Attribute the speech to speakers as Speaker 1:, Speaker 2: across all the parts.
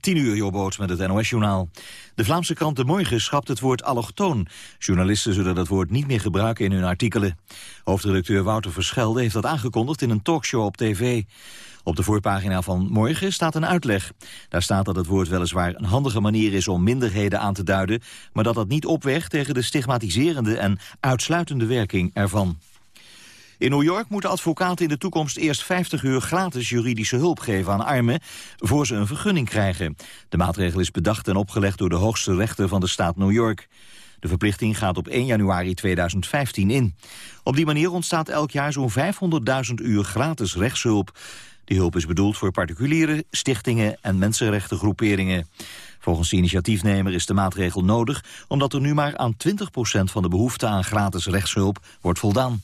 Speaker 1: 10 uur, Jobboot met het NOS-journaal. De Vlaamse krant De Morgen schrapt het woord allochtoon. Journalisten zullen dat woord niet meer gebruiken in hun artikelen. Hoofdredacteur Wouter Verschelde heeft dat aangekondigd in een talkshow op tv. Op de voorpagina van Morgen staat een uitleg. Daar staat dat het woord weliswaar een handige manier is om minderheden aan te duiden... maar dat dat niet opweegt tegen de stigmatiserende en uitsluitende werking ervan. In New York moeten advocaten in de toekomst eerst 50 uur gratis juridische hulp geven aan armen voor ze een vergunning krijgen. De maatregel is bedacht en opgelegd door de hoogste rechter van de staat New York. De verplichting gaat op 1 januari 2015 in. Op die manier ontstaat elk jaar zo'n 500.000 uur gratis rechtshulp. Die hulp is bedoeld voor particuliere, stichtingen en mensenrechtengroeperingen. Volgens de initiatiefnemer is de maatregel nodig... omdat er nu maar aan 20% van de behoefte aan gratis rechtshulp wordt voldaan.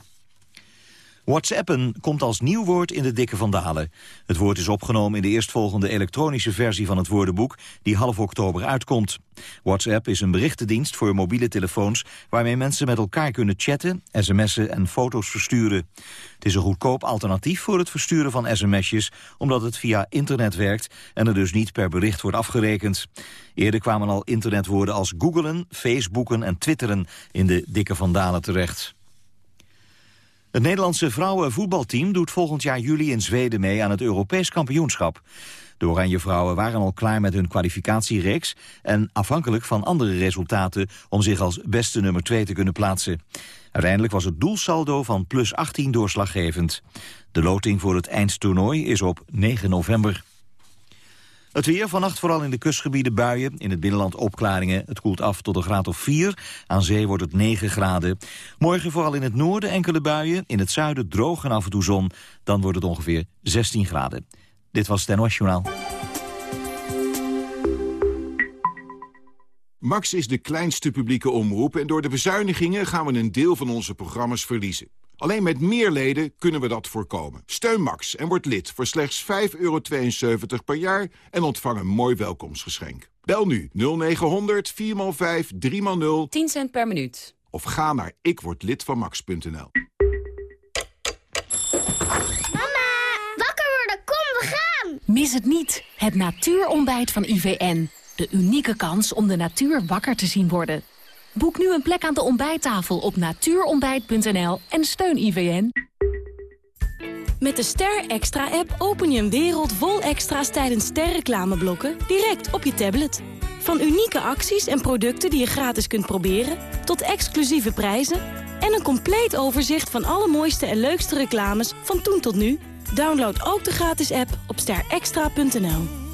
Speaker 1: WhatsAppen komt als nieuw woord in de dikke vandalen. Het woord is opgenomen in de eerstvolgende elektronische versie van het woordenboek... die half oktober uitkomt. WhatsApp is een berichtendienst voor mobiele telefoons... waarmee mensen met elkaar kunnen chatten, sms'en en foto's versturen. Het is een goedkoop alternatief voor het versturen van sms'jes... omdat het via internet werkt en er dus niet per bericht wordt afgerekend. Eerder kwamen al internetwoorden als googelen, facebooken en twitteren... in de dikke vandalen terecht. Het Nederlandse vrouwenvoetbalteam doet volgend jaar juli in Zweden mee aan het Europees kampioenschap. De Oranje Vrouwen waren al klaar met hun kwalificatiereeks... en afhankelijk van andere resultaten om zich als beste nummer 2 te kunnen plaatsen. Uiteindelijk was het doelsaldo van plus 18 doorslaggevend. De loting voor het eindtoernooi is op 9 november. Het weer, vannacht vooral in de kustgebieden buien. In het binnenland opklaringen. Het koelt af tot een graad of 4. Aan zee wordt het 9 graden. Morgen vooral in het noorden enkele buien. In het zuiden droog en af en toe zon. Dan wordt het ongeveer 16 graden. Dit was het NOS Journaal.
Speaker 2: Max is de kleinste publieke omroep en door de bezuinigingen gaan we een deel van onze programma's verliezen. Alleen met meer leden kunnen we dat voorkomen. Steun Max en word lid voor slechts 5,72 per jaar en ontvang een mooi welkomstgeschenk. Bel nu 0900 4x5 3x0
Speaker 3: 10 cent per minuut.
Speaker 2: Of ga naar ikwordlidvanmax.nl.
Speaker 4: Mama, wakker worden, kom, we gaan!
Speaker 3: Mis het niet, het natuurontbijt van IVN. De unieke kans om de natuur wakker te zien worden. Boek nu een plek aan de ontbijttafel op natuurontbijt.nl en steun IVN. Met de Ster Extra-app open je een wereld vol extra's tijdens sterreclameblokken direct op je tablet. Van unieke acties en producten die je gratis kunt proberen, tot exclusieve prijzen en een compleet overzicht van alle mooiste en leukste reclames van toen tot nu. Download ook de gratis app op sterextra.nl.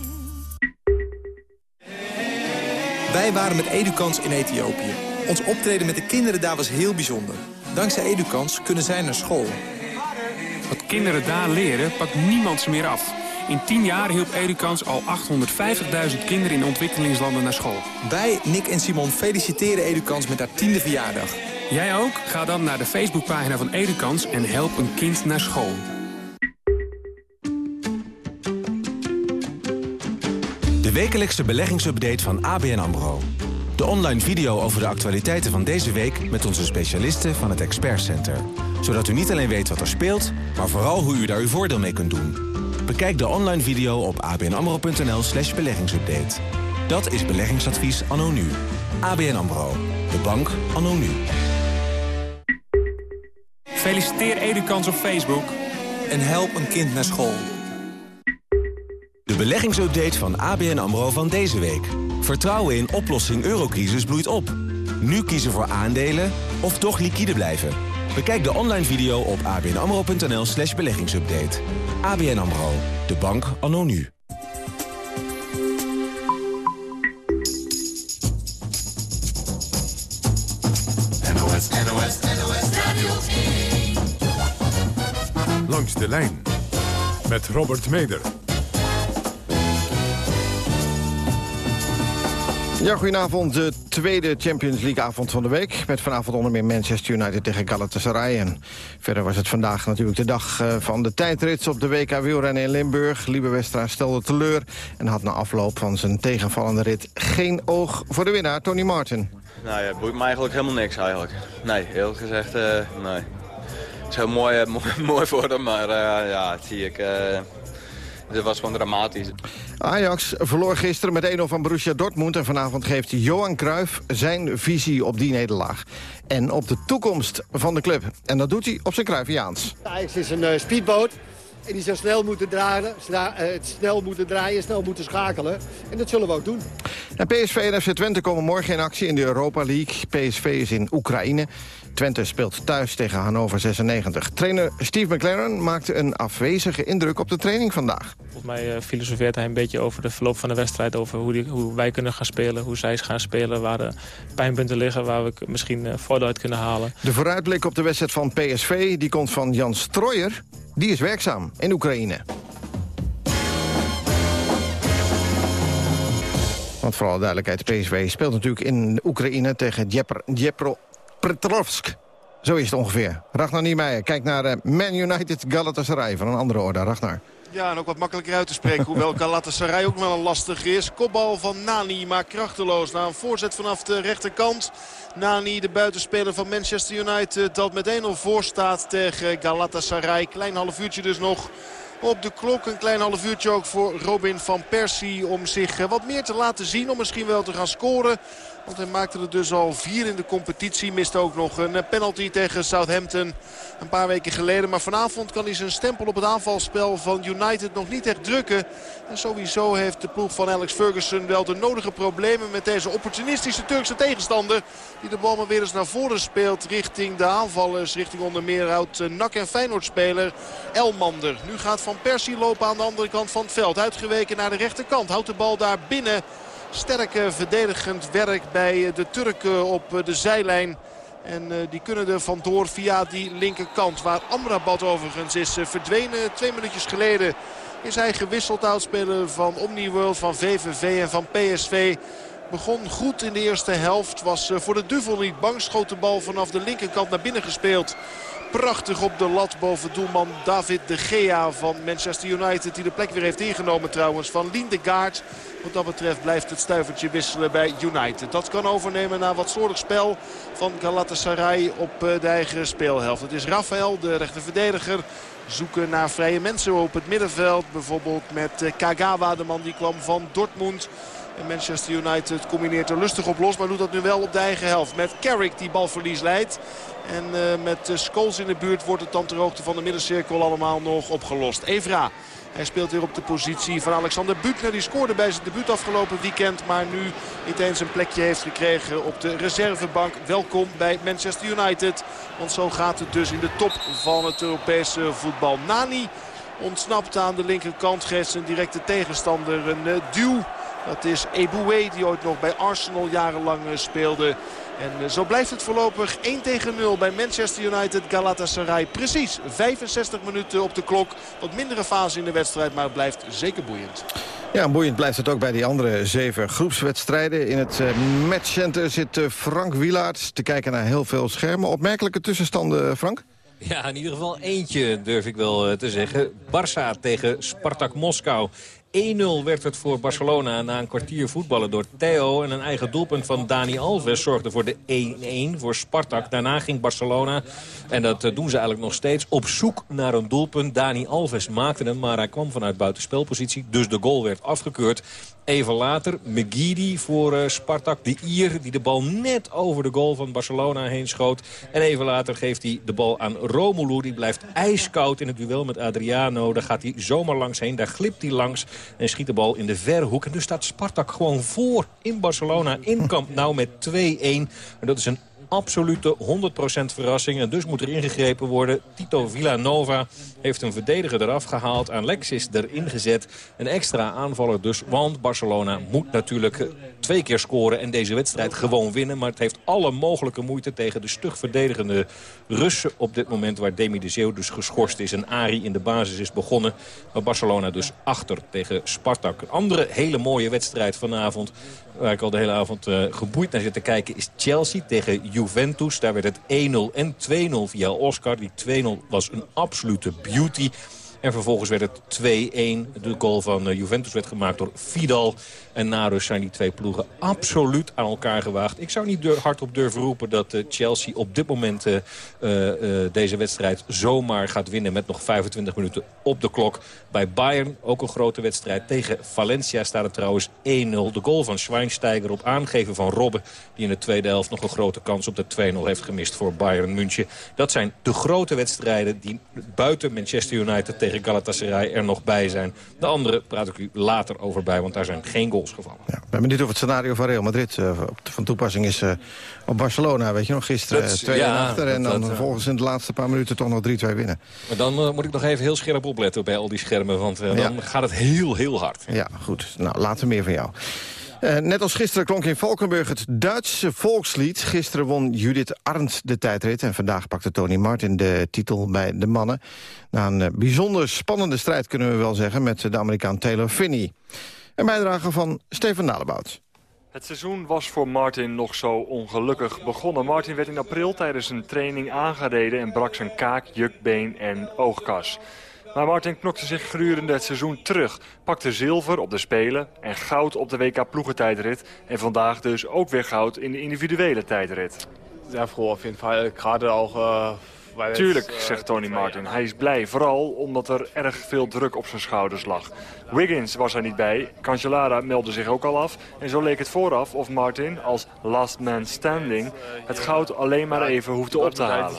Speaker 5: Wij waren met Edukans in Ethiopië. Ons optreden met de kinderen daar was heel bijzonder. Dankzij Edukans kunnen zij naar school.
Speaker 6: Wat kinderen daar leren, pakt niemand ze meer af. In 10 jaar hielp Edukans al 850.000 kinderen in ontwikkelingslanden naar school.
Speaker 5: Wij, Nick en Simon, feliciteren Edukans met haar tiende verjaardag.
Speaker 6: Jij ook? Ga dan naar de Facebookpagina van Edukans en help een kind naar school.
Speaker 7: De wekelijkse beleggingsupdate van ABN AMRO. De online video over de actualiteiten van deze week met onze specialisten van het Expert Center. Zodat u niet alleen weet wat er speelt, maar vooral hoe u daar uw voordeel mee kunt doen. Bekijk de online video op abnamro.nl slash beleggingsupdate. Dat is beleggingsadvies anno nu. ABN AMRO. De bank anno nu.
Speaker 6: Feliciteer Edukans op Facebook.
Speaker 5: En help een kind naar school.
Speaker 7: De beleggingsupdate van ABN AMRO van deze week. Vertrouwen in oplossing eurocrisis bloeit op. Nu kiezen voor aandelen of toch liquide blijven. Bekijk de online video op abnamro.nl slash beleggingsupdate. ABN AMRO, de bank anno nu.
Speaker 8: NOS, NOS, NOS Radio 1.
Speaker 9: Langs de lijn met Robert Meder.
Speaker 10: Ja, goedenavond. De tweede Champions League avond van de week. Met vanavond onder meer Manchester United tegen Galatasaray. En verder was het vandaag natuurlijk de dag eh, van de tijdrits op de WK wielrennen in Limburg. Liebe Westra stelde teleur en had na afloop van zijn tegenvallende rit geen oog voor de winnaar, Tony Martin.
Speaker 11: Nou ja, boeit me eigenlijk helemaal niks eigenlijk. Nee, eerlijk gezegd, eh, nee. Het is heel mooi, eh, mooi, voor hem, maar eh, ja, zie ik... eh, Het was gewoon dramatisch.
Speaker 10: Ajax verloor gisteren met 1-0 van Borussia Dortmund... en vanavond geeft Johan Cruijff zijn visie op die nederlaag. En op de toekomst van de club. En dat doet hij op zijn Cruyffiaans.
Speaker 12: Ajax is een uh, speedboot. En die zou snel moeten draaien, snel moeten draaien, snel moeten schakelen. En dat zullen we ook doen.
Speaker 10: En PSV en FC Twente komen morgen in actie in de Europa League. PSV is in Oekraïne. Twente speelt thuis tegen Hannover 96. Trainer Steve McLaren maakte een afwezige indruk op de training vandaag.
Speaker 13: Volgens mij uh, filosofeert hij een beetje over de verloop van de wedstrijd. Over hoe, die, hoe wij kunnen gaan spelen, hoe zij gaan spelen. Waar de pijnpunten liggen, waar we misschien uh, voordeel uit kunnen halen.
Speaker 10: De vooruitblik op de wedstrijd van PSV die komt van Jan Strooijer. Die is werkzaam in Oekraïne. Want voor alle duidelijkheid, PSV speelt natuurlijk in Oekraïne tegen Djepro Petrovsk. Zo is het ongeveer. Ragnar Niemeyer kijkt naar uh, Man United Galatasaray van een andere orde. Ragnar.
Speaker 14: Ja, en ook wat makkelijker uit te spreken. hoewel Galatasaray ook wel een lastig is. Kopbal van Nani, maar krachteloos. Na een voorzet vanaf de rechterkant. Nani, de buitenspeler van Manchester United. Dat met 1-0 voor staat tegen Galatasaray. Klein half uurtje dus nog op de klok. Een klein half uurtje ook voor Robin van Persie om zich eh, wat meer te laten zien. Om misschien wel te gaan scoren. Want hij maakte er dus al vier in de competitie. Miste ook nog een eh, penalty tegen Southampton een paar weken geleden. Maar vanavond kan hij zijn stempel op het aanvalspel van United nog niet echt drukken. En sowieso heeft de ploeg van Alex Ferguson wel de nodige problemen met deze opportunistische Turkse tegenstander. Die de bal maar weer eens naar voren speelt richting de aanvallers. Richting onder meer oud eh, Nak en Feyenoord speler Elmander. Nu gaat Van Persie lopen aan de andere kant van het veld. Uitgeweken naar de rechterkant. Houdt de bal daar binnen. Sterke verdedigend werk bij eh, de Turken op eh, de zijlijn. En uh, die kunnen er vandoor via die linkerkant. Waar Amrabat overigens is verdwenen. Twee minuutjes geleden is hij gewisseld. Oudspeler van Omniworld, van VVV en van PSV. Begon goed in de eerste helft. Was voor de duvel niet bang. Schoot de bal vanaf de linkerkant naar binnen gespeeld prachtig op de lat boven doelman David de Gea van Manchester United. Die de plek weer heeft ingenomen trouwens van Lindegaard. Wat dat betreft blijft het stuivertje wisselen bij United. Dat kan overnemen na wat slordig spel van Galatasaray op eh, de eigen speelhelft. Het is Rafael, de rechterverdediger. Zoeken naar vrije mensen op het middenveld. Bijvoorbeeld met eh, Kagawa, de man die kwam van Dortmund. En Manchester United combineert er lustig op los. Maar doet dat nu wel op de eigen helft. Met Carrick die balverlies leidt. En uh, met uh, Scholes in de buurt wordt het dan ter hoogte van de middencirkel allemaal nog opgelost. Evra. Hij speelt weer op de positie van Alexander Butner. Die scoorde bij zijn debuut afgelopen weekend. Maar nu niet eens een plekje heeft gekregen op de reservebank. Welkom bij Manchester United. Want zo gaat het dus in de top van het Europese voetbal. Nani ontsnapt aan de linkerkant. Geeft zijn directe tegenstander een uh, duw. Dat is Eboué die ooit nog bij Arsenal jarenlang speelde. En zo blijft het voorlopig 1 tegen 0 bij Manchester United Galatasaray. Precies 65 minuten op de klok. Wat mindere fase in de wedstrijd, maar het blijft zeker boeiend.
Speaker 10: Ja, boeiend blijft het ook bij die andere zeven groepswedstrijden. In het uh, matchcenter zit Frank Wielaert te kijken naar heel veel schermen. Opmerkelijke tussenstanden, Frank?
Speaker 15: Ja, in ieder geval eentje durf ik wel te zeggen. Barça tegen Spartak Moskou. 1-0 werd het voor Barcelona na een kwartier voetballen door Theo. En een eigen doelpunt van Dani Alves zorgde voor de 1-1 voor Spartak. Daarna ging Barcelona, en dat eh, doen ze eigenlijk nog steeds, op zoek naar een doelpunt. Dani Alves maakte hem, maar hij kwam vanuit buitenspelpositie. Dus de goal werd afgekeurd. Even later McGeady voor uh, Spartak. De Ier die de bal net over de goal van Barcelona heen schoot. En even later geeft hij de bal aan Romelu. Die blijft ijskoud in het duel met Adriano. Daar gaat hij zomaar langs heen. Daar glipt hij langs en schiet de bal in de verre hoek. En dus staat Spartak gewoon voor in Barcelona. In Camp Nou met 2-1. En dat is een absolute 100% verrassing. En dus moet er ingegrepen worden. Tito Villanova heeft een verdediger eraf gehaald. Alexis erin gezet. Een extra aanvaller dus. Want Barcelona moet natuurlijk twee keer scoren en deze wedstrijd gewoon winnen. Maar het heeft alle mogelijke moeite tegen de stug verdedigende Russen op dit moment. Waar Demi de Zeeuw dus geschorst is en Ari in de basis is begonnen. Maar Barcelona dus achter tegen Spartak. Een andere hele mooie wedstrijd vanavond. Waar ik al de hele avond uh, geboeid naar zit te kijken is Chelsea tegen Juventus. Daar werd het 1-0 en 2-0 via Oscar. Die 2-0 was een absolute beauty. En vervolgens werd het 2-1. De goal van Juventus werd gemaakt door Vidal. En na rust zijn die twee ploegen absoluut aan elkaar gewaagd. Ik zou niet hardop durven roepen dat Chelsea op dit moment deze wedstrijd zomaar gaat winnen... met nog 25 minuten op de klok. Bij Bayern ook een grote wedstrijd. Tegen Valencia staat het trouwens 1-0. De goal van Schweinsteiger op aangeven van Robben... die in de tweede helft nog een grote kans op de 2-0 heeft gemist voor Bayern München. Dat zijn de grote wedstrijden die buiten Manchester United tegen Galatasaray er nog bij zijn. De andere praat ik u later over bij, want daar zijn geen goals gevallen.
Speaker 10: Ja, we hebben niet of het scenario van Real Madrid uh, van toepassing is uh, op Barcelona. Weet je nog, gisteren 2 ja, achter en dan vervolgens in de laatste paar minuten toch nog 3-2 winnen.
Speaker 15: Maar dan moet ik nog even heel scherp opletten bij al die schermen, want dan ja. gaat het heel, heel hard.
Speaker 10: Ja, goed. Nou, later meer van jou. Uh, net als gisteren klonk in Valkenburg het Duitse volkslied. Gisteren won Judith Arndt de tijdrit. En vandaag pakte Tony Martin de titel bij de mannen. Na een uh, bijzonder spannende strijd kunnen we wel zeggen... met de Amerikaan Taylor Finney. Een bijdrage van Steven Nalebout.
Speaker 16: Het seizoen was voor Martin nog zo ongelukkig begonnen. Martin werd in april tijdens een training aangereden... en brak zijn kaak, jukbeen en oogkas. Maar Martin knokte zich gedurende het seizoen terug. Pakte zilver op de Spelen en goud op de WK ploegentijdrit. En vandaag dus ook weer goud in de individuele tijdrit.
Speaker 17: Sehr froh auf jeden Fall. Gerade auch... Uh...
Speaker 16: Tuurlijk, zegt Tony Martin. Hij is blij, vooral omdat er erg veel druk op zijn schouders lag. Wiggins was er niet bij, Cancellara meldde zich ook al af... en zo leek het vooraf of Martin, als last man standing... het goud alleen maar even hoefde op te halen.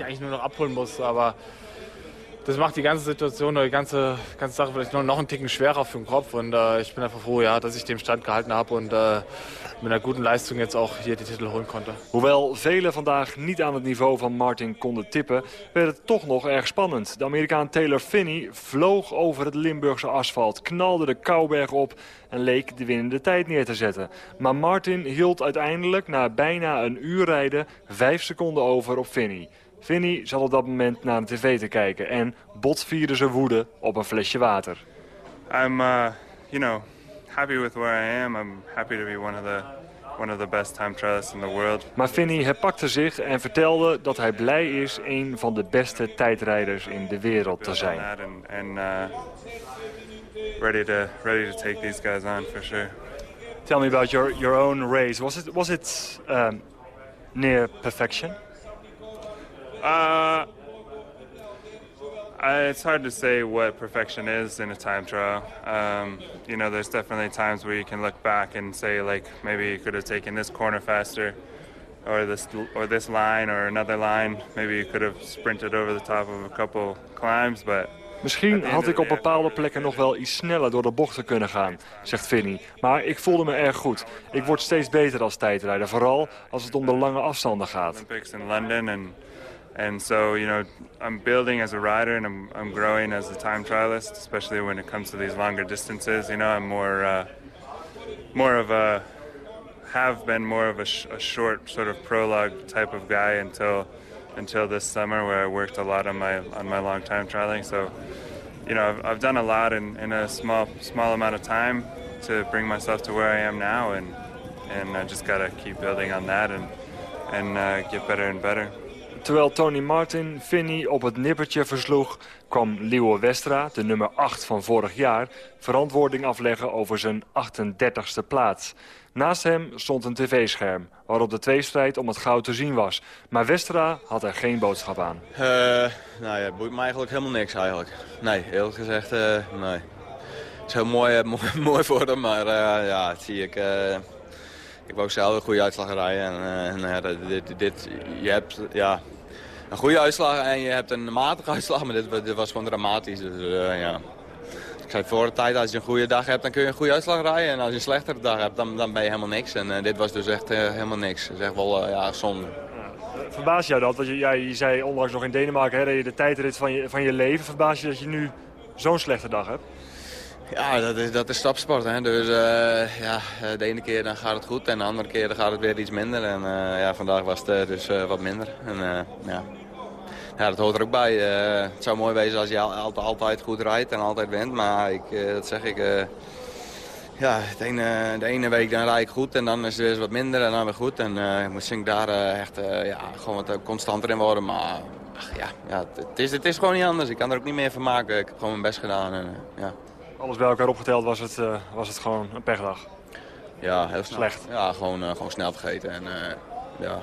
Speaker 17: Das macht die ganze Situation die ganze, ganze Sache vielleicht noch, noch einen Ticken schwerer für den Kopf. Und äh, ich bin einfach froh, ja, dass ich Stand gehalten habe und äh, mit einer guten Leistung jetzt auch hier die Titel holen konnte.
Speaker 16: Hoewel velen vandaag niet aan het niveau van Martin konden tippen, werd het toch nog erg spannend. De Amerikaan Taylor Finney vloog over het Limburgse asfalt, knalde de Kouberg op en leek de winnende tijd neer te zetten. Maar Martin hield uiteindelijk na bijna een uur rijden vijf seconden over op Finney. Vinnie zat op dat moment naar de tv te kijken en botvierde zijn woede op een flesje water.
Speaker 18: I'm, uh, you know, happy with where I am. I'm happy to be one of the one of the best time trialists in the world.
Speaker 16: Maar Finney herpakte zich en vertelde dat hij blij is een van de beste tijdrijders in de wereld te zijn.
Speaker 18: And, uh, ready to ready to take these guys on for sure.
Speaker 16: Tell me about your your own race. Was it was it um, near perfection?
Speaker 18: Uh, it's hard to say what perfection is in a time trial. Um, you know, there's definitely times where you can look back and say, like, maybe you could have taken this corner faster, or this or this line, or another line. Maybe you could have sprinted over the top of a couple climbs, but.
Speaker 16: Misschien had ik op bepaalde plekken nog wel iets sneller door de bochten kunnen gaan, zegt Vinnie. Maar ik voelde me erg goed. Ik word steeds beter als tijdrijder, vooral als het om de lange afstanden gaat.
Speaker 18: Olympics in London and And so, you know, I'm building as a rider and I'm, I'm growing as a time trialist, especially when it comes to these longer distances. You know, I'm more, uh, more of a, have been more of a, sh a, short sort of prologue type of guy until, until this summer where I worked a lot on my, on my long time trialing. So, you know, I've, I've done a lot in, in a small, small amount of time to bring myself to where I am now. And, and I just got to keep building on that and, and uh, get better and better.
Speaker 16: Terwijl Tony Martin Finney op het nippertje versloeg... kwam Leo Westra, de nummer 8 van vorig jaar... verantwoording afleggen over zijn 38e plaats. Naast hem stond een tv-scherm waarop de tweestrijd om het goud te zien was. Maar Westra had er geen boodschap aan.
Speaker 11: Uh, nou ja, boeit me eigenlijk helemaal niks eigenlijk. Nee, eerlijk gezegd, uh, nee. Het is heel mooi, uh, mooi, voor hem, maar ja, dat zie ik... ik wou zelf een goede uitslag rijden. En, en dit, dit, je hebt, ja, een goede uitslag en je hebt een matige uitslag. Maar dit, dit was gewoon dramatisch. Dus, uh, ja. Ik zei voor de tijd, als je een goede dag hebt, dan kun je een goede uitslag rijden. En als je een slechtere dag hebt, dan, dan ben je helemaal niks. En uh, dit was dus echt uh, helemaal niks. Dat is echt wel ja, zonde.
Speaker 16: Verbaas jou dat? Want je, ja, je zei onlangs nog in Denemarken, hè, je de tijdrit van je, van je leven. Verbaas je dat je nu zo'n slechte dag hebt?
Speaker 11: Ja, dat is, dat is stapsport. Hè. Dus uh, ja, de ene keer dan gaat het goed en de andere keer dan gaat het weer iets minder. En uh, ja, vandaag was het dus uh, wat minder. En, ja, ja, dat hoort er ook bij. Uh, het zou mooi wezen als je altijd, altijd goed rijdt en altijd wint. Maar ik, uh, dat zeg ik... Uh, ja, de ene, de ene week dan rijd ik goed en dan is het weer wat minder en dan weer goed. En ik moet daar echt ja, gewoon wat constanter in worden. Maar Ach, ja, ja het, is, het is gewoon niet anders. Ik kan er ook niet meer van maken. Ik heb gewoon mijn best gedaan. En, ja.
Speaker 16: Alles bij elkaar opgeteld was het, was het gewoon een pechdag?
Speaker 11: Ja, heel snel.
Speaker 16: Slecht?
Speaker 11: Ja, gewoon, gewoon snel vergeten. En ja,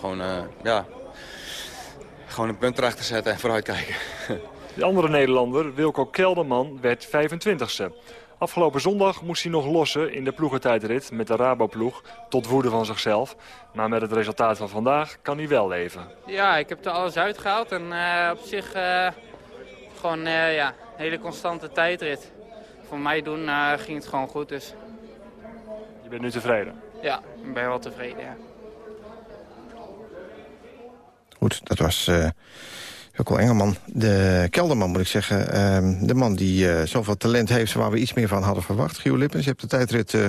Speaker 11: gewoon, ja, gewoon een punt erachter zetten en vooruitkijken.
Speaker 16: De andere Nederlander, Wilco Kelderman, werd 25ste. Afgelopen zondag moest hij nog lossen in de ploegentijdrit met de Raboploeg. Tot woede van zichzelf. Maar met het resultaat van vandaag kan hij wel leven.
Speaker 19: Ja, ik heb er alles uitgehaald. En uh, op zich uh, gewoon uh, ja, een hele constante tijdrit. Voor mij doen ging het gewoon goed. Dus.
Speaker 16: Je bent nu tevreden?
Speaker 19: Ja, ik ben wel tevreden, ja.
Speaker 10: Goed, dat was... Wilco Engelman, de kelderman moet ik zeggen. Uh, de man die uh, zoveel talent heeft waar we iets meer van hadden verwacht. Gio Lippens, je hebt de tijdrit uh,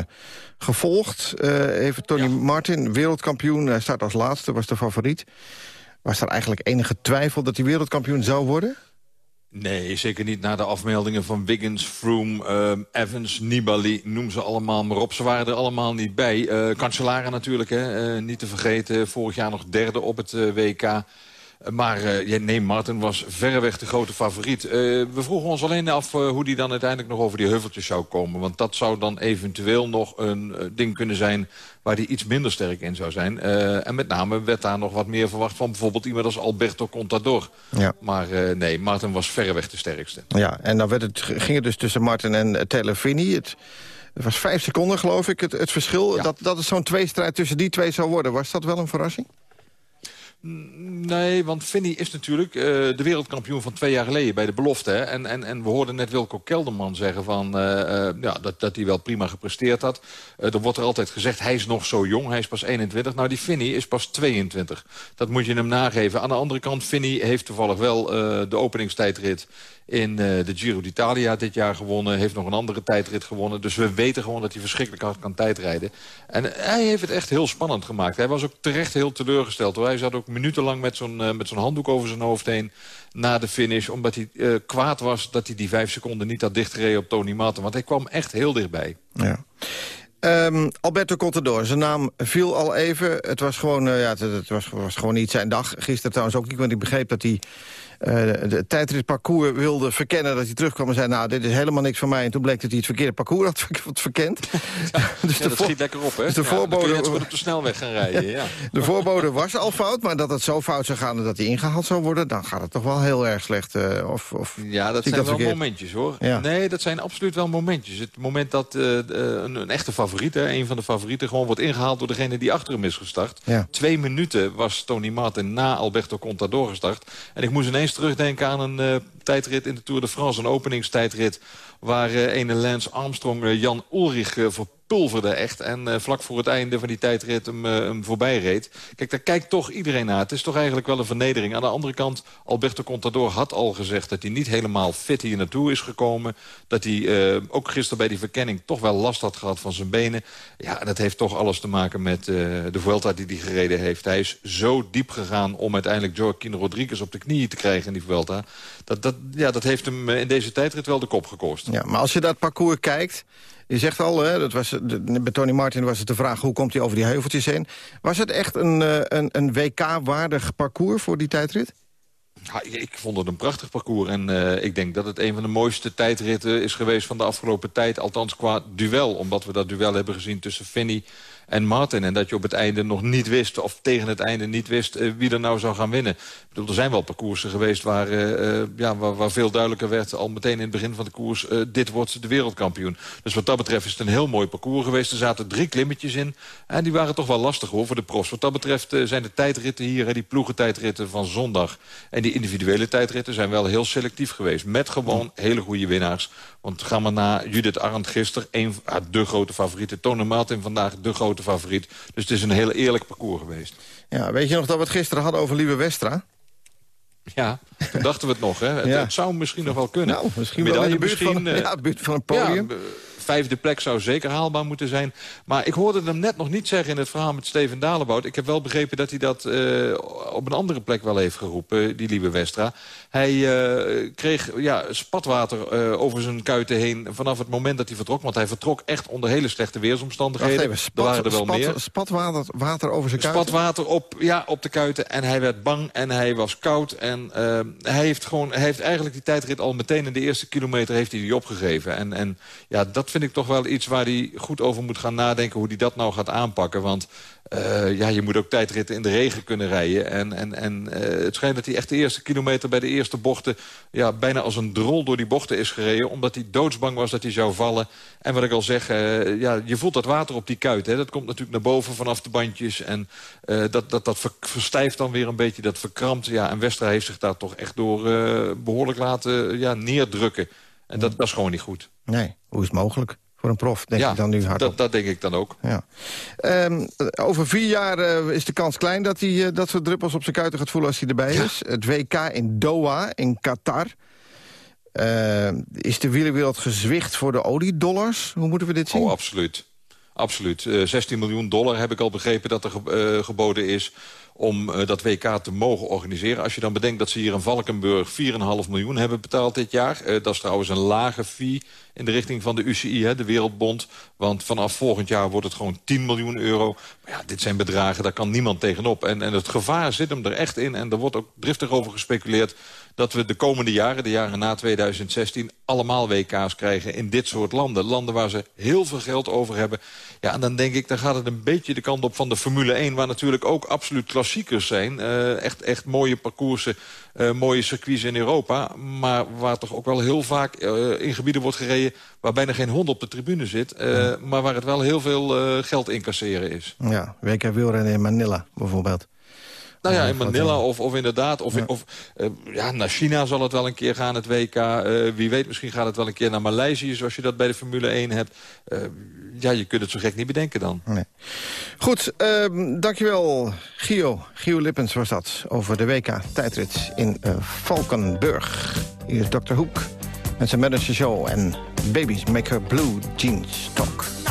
Speaker 10: gevolgd. Uh, even Tony ja. Martin, wereldkampioen, hij start als laatste, was de favoriet. Was er eigenlijk enige twijfel dat hij wereldkampioen zou worden?
Speaker 20: Nee, zeker niet na de afmeldingen van Wiggins, Froome, uh, Evans, Nibali, noem ze allemaal maar op. Ze waren er allemaal niet bij. Uh, Cancellara natuurlijk, hè, uh, niet te vergeten. Vorig jaar nog derde op het WK. Maar uh, nee, Martin was verreweg de grote favoriet. Uh, we vroegen ons alleen af uh, hoe die dan uiteindelijk nog over die heuveltjes zou komen. Want dat zou dan eventueel nog een ding kunnen zijn waar hij iets minder sterk in zou zijn. en met name werd daar nog wat meer verwacht van bijvoorbeeld iemand als Alberto Contador. Ja. Maar nee, Martin was verreweg de sterkste.
Speaker 10: Ja, en dan werd het, ging het dus tussen Martin en Finney. Het, het was vijf seconden geloof ik, het, het verschil. Ja. Dat, dat het zo'n tweestrijd tussen die twee zou worden. Was dat wel een verrassing?
Speaker 20: Nee, want Finney is natuurlijk uh, de wereldkampioen van twee jaar geleden bij de belofte. Hè? En, en, en we hoorden net Wilco Kelderman zeggen van, uh, uh, ja, dat, dat hij wel prima gepresteerd had. er wordt er altijd gezegd, hij is nog zo jong, hij is pas 21. Nou, die Finney is pas 22. Dat moet je hem nageven. Aan de andere kant, Finney heeft toevallig wel de openingstijdrit in uh, de Giro d'Italia dit jaar gewonnen. Heeft nog een andere tijdrit gewonnen. Dus we weten gewoon dat hij verschrikkelijk hard kan tijdrijden. En hij heeft het echt heel spannend gemaakt. Hij was ook terecht heel teleurgesteld. Hij zat ook minutenlang met zo'n uh, met zo'n handdoek over zijn hoofd heen na de finish. Omdat hij uh, kwaad was dat hij die vijf seconden niet had dichtgereden op Tony Martin. Want hij kwam echt heel dichtbij.
Speaker 10: Ja. Um, Alberto Contador, zijn naam viel al even. Het was gewoon, ja, het, het was, was, gewoon niet zijn dag. Gisteren trouwens ook niet, want ik begreep dat hij uh, de tijdritparcours wilde verkennen... dat hij terugkwam en zei, nou, dit is helemaal niks voor mij. En toen bleek dat hij het verkeerde parcours had verkend.
Speaker 20: Ja, dus ja, dat schiet lekker op, hè? Dus de ja, voorbode... net op de snelweg gaan rijden, ja.
Speaker 10: De voorbode was al fout, maar dat het zo fout zou gaan... dat hij ingehaald zou worden, dan gaat het toch wel heel erg slecht. Uh, of, of
Speaker 20: ja, dat zijn dat wel verkeerd? momentjes, hoor. Ja. Nee, dat zijn absoluut wel momentjes. Het moment dat uh, een, een, echte favoriet, hè, een van de favorieten... gewoon wordt ingehaald door degene die achter hem is gestart. Twee minuten was Tony Martin na Alberto Contador gestart. En ik moest ineens terugdenken aan een uh, tijdrit in de Tour de France. Een openingstijdrit waar uh, ene Lance Armstrong uh, Jan Ulrich verpulverde echt. En vlak voor het einde van die tijdrit hem, hem voorbij reed. Kijk, daar kijkt toch iedereen naar. Het is toch eigenlijk wel een vernedering. Aan de andere kant, Alberto Contador had al gezegd... dat hij niet helemaal fit hier naartoe is gekomen. Dat hij ook gisteren bij die verkenning toch wel last had gehad van zijn benen. Ja, dat heeft toch alles te maken met de Vuelta die hij gereden heeft. Hij is zo diep gegaan om uiteindelijk Joaquin Rodriguez op de knieën te krijgen in die Vuelta. Dat, dat, ja, dat heeft hem in deze tijdrit wel de kop gekost.
Speaker 10: Ja, maar als je dat parcours kijkt... Je zegt al, hè, dat was, bij Tony Martin was het de vraag... hoe komt hij over die heuveltjes heen? Was het echt een, een, een WK-waardig parcours voor die tijdrit?
Speaker 20: Ik vond het een prachtig parcours. En uh, ik denk dat het een van de mooiste tijdritten is geweest van de afgelopen tijd. Althans qua duel. Omdat we dat duel hebben gezien tussen Finney en Martin. En dat je op het einde nog niet wist, of tegen het einde niet wist... Uh, wie er nou zou gaan winnen. Ik bedoel, er zijn wel parcoursen geweest waar, uh, ja, waar, veel duidelijker werd... al meteen in het begin van de koers, dit wordt de wereldkampioen. Dus wat dat betreft is het een heel mooi parcours geweest. Er zaten drie klimmetjes in. En die waren toch wel lastig hoor, voor de profs. Wat dat betreft zijn de tijdritten hier, die ploegentijdritten van zondag... en die individuele tijdritten zijn wel heel selectief geweest. Met gewoon hele goede winnaars. Want gaan we naar Judith Arndt gisteren, een, de grote favoriete. Tone Martin vandaag, de grote favoriet. Dus het is een heel eerlijk parcours geweest.
Speaker 10: Ja, weet je nog dat we het gisteren hadden over Lieve Westra?
Speaker 20: Ja, toen dachten we het nog. Hè. Het, ja. het zou misschien nog wel kunnen.
Speaker 10: Nou, misschien wel in de buurt, van, uh, ja, buurt van een podium. Ja,
Speaker 20: vijfde plek zou zeker haalbaar moeten zijn. Maar ik hoorde hem net nog niet zeggen in het verhaal met Steven Dalebout. Ik heb wel begrepen dat hij dat uh, op een andere plek wel heeft geroepen, die lieve Westra. Hij uh, kreeg ja, spatwater uh, over zijn kuiten heen vanaf het moment dat hij vertrok. Want hij vertrok echt onder hele slechte weersomstandigheden.
Speaker 21: Even, spat, er waren er wel spat, meer. Spatwater water over zijn kuiten?
Speaker 20: Spatwater op, ja, op de kuiten. En hij werd bang en hij was koud. En hij heeft, gewoon, hij heeft eigenlijk die tijdrit al meteen in de eerste kilometer heeft hij die opgegeven. En, en ja, dat vind ik toch wel iets waar hij goed over moet gaan nadenken... hoe hij dat nou gaat aanpakken. Want uh, ja, je moet ook tijdritten in de regen kunnen rijden. En, en, en uh, het schijnt dat hij echt de eerste kilometer bij de eerste bochten... Ja, bijna als een drol door die bochten is gereden... omdat hij doodsbang was dat hij zou vallen. En wat ik al zeg, uh, ja, je voelt dat water op die kuit. Hè. Dat komt natuurlijk naar boven vanaf de bandjes. En dat, dat, dat verstijft dan weer een beetje, dat verkrampt. Ja, en Westra heeft zich daar toch echt door behoorlijk laten ja, neerdrukken. En dat, dat is gewoon niet goed.
Speaker 21: Nee, hoe is het mogelijk? Voor een prof, denk
Speaker 20: ja,
Speaker 21: ik dan nu hardop.
Speaker 20: Dat, dat denk ik dan ook.
Speaker 21: Ja. Um, over vier jaar uh, is de kans klein dat hij uh, dat soort druppels op zijn kuiten gaat voelen als hij erbij ja. is. Het WK in Doha, in Qatar. Uh, is de wielerwereld gezwicht voor de oliedollars? Hoe moeten we dit zien?
Speaker 20: Oh, absoluut. Absoluut. 16 miljoen dollar heb ik al begrepen dat er ge geboden is om uh, dat WK te mogen organiseren. Als je dan bedenkt dat ze hier in Valkenburg 4,5 miljoen hebben betaald dit jaar. Uh, dat is trouwens een lage fee in de richting van de UCI, hè, de Wereldbond. Want vanaf volgend jaar wordt het gewoon 10 miljoen euro. Maar ja, dit zijn bedragen, daar kan niemand tegenop. En, en het gevaar zit hem er echt in. En er wordt ook driftig over gespeculeerd dat we de komende jaren, de jaren na 2016... allemaal WK's krijgen in dit soort landen. Landen waar ze heel veel geld over hebben. Ja, en dan denk ik, dan gaat het een beetje de kant op van de Formule 1... waar natuurlijk ook absoluut klassiekers zijn. Uh, echt, echt mooie parcoursen, uh, mooie circuits in Europa. Maar waar toch ook wel heel vaak uh, in gebieden wordt gereden... waar bijna geen hond op de tribune zit. Ja. Maar waar het wel heel veel geld incasseren is.
Speaker 21: Ja, WK wielrennen in Manila bijvoorbeeld.
Speaker 20: Nou ja, in Manila of, of inderdaad. Of, ja. of uh, ja, naar China zal het wel een keer gaan, het WK. Uh, wie weet, misschien gaat het wel een keer naar Maleisië... zoals je dat bij de Formule 1 hebt. Uh, ja, je kunt het zo gek niet bedenken dan.
Speaker 21: Nee. Goed, uh, dankjewel, Gio. Gio Lippens was dat over de WK-tijdrit in Valkenburg. Hier is Dr. Hoek met zijn manager show en Babies Make Her Blue Jeans Talk.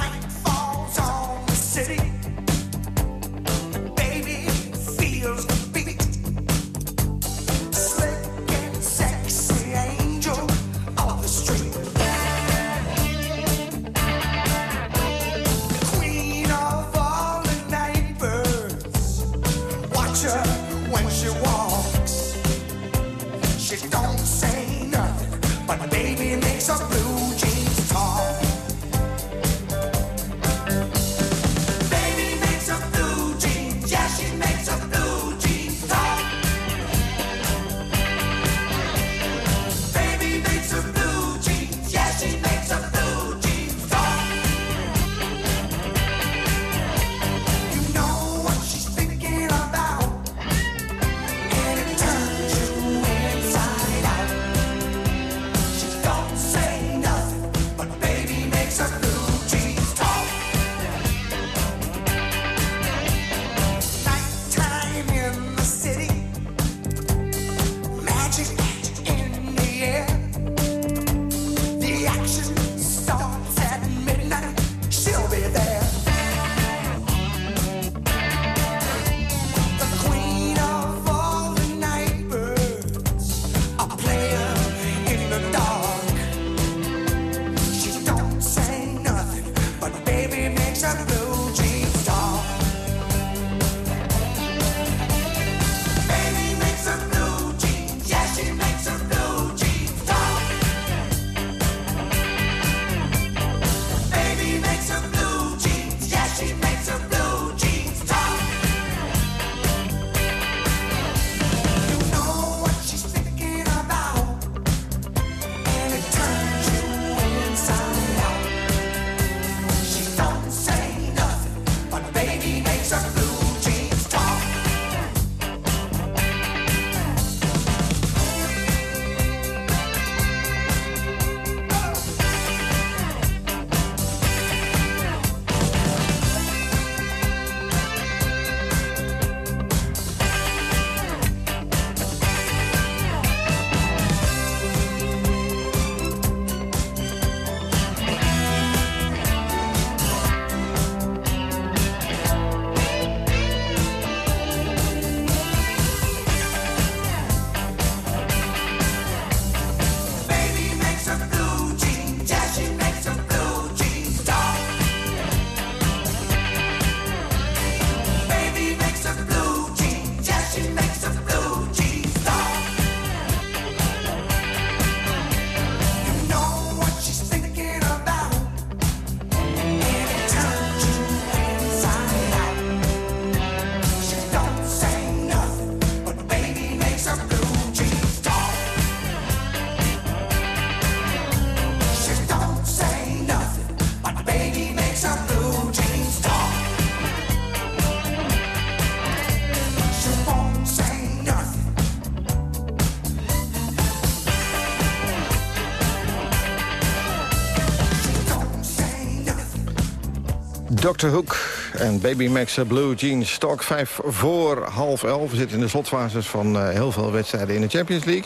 Speaker 10: Dr. Hook en Baby Max Blue Jeans Talk 5 voor half elf. We zitten in de slotfases van uh, heel veel wedstrijden in de Champions League.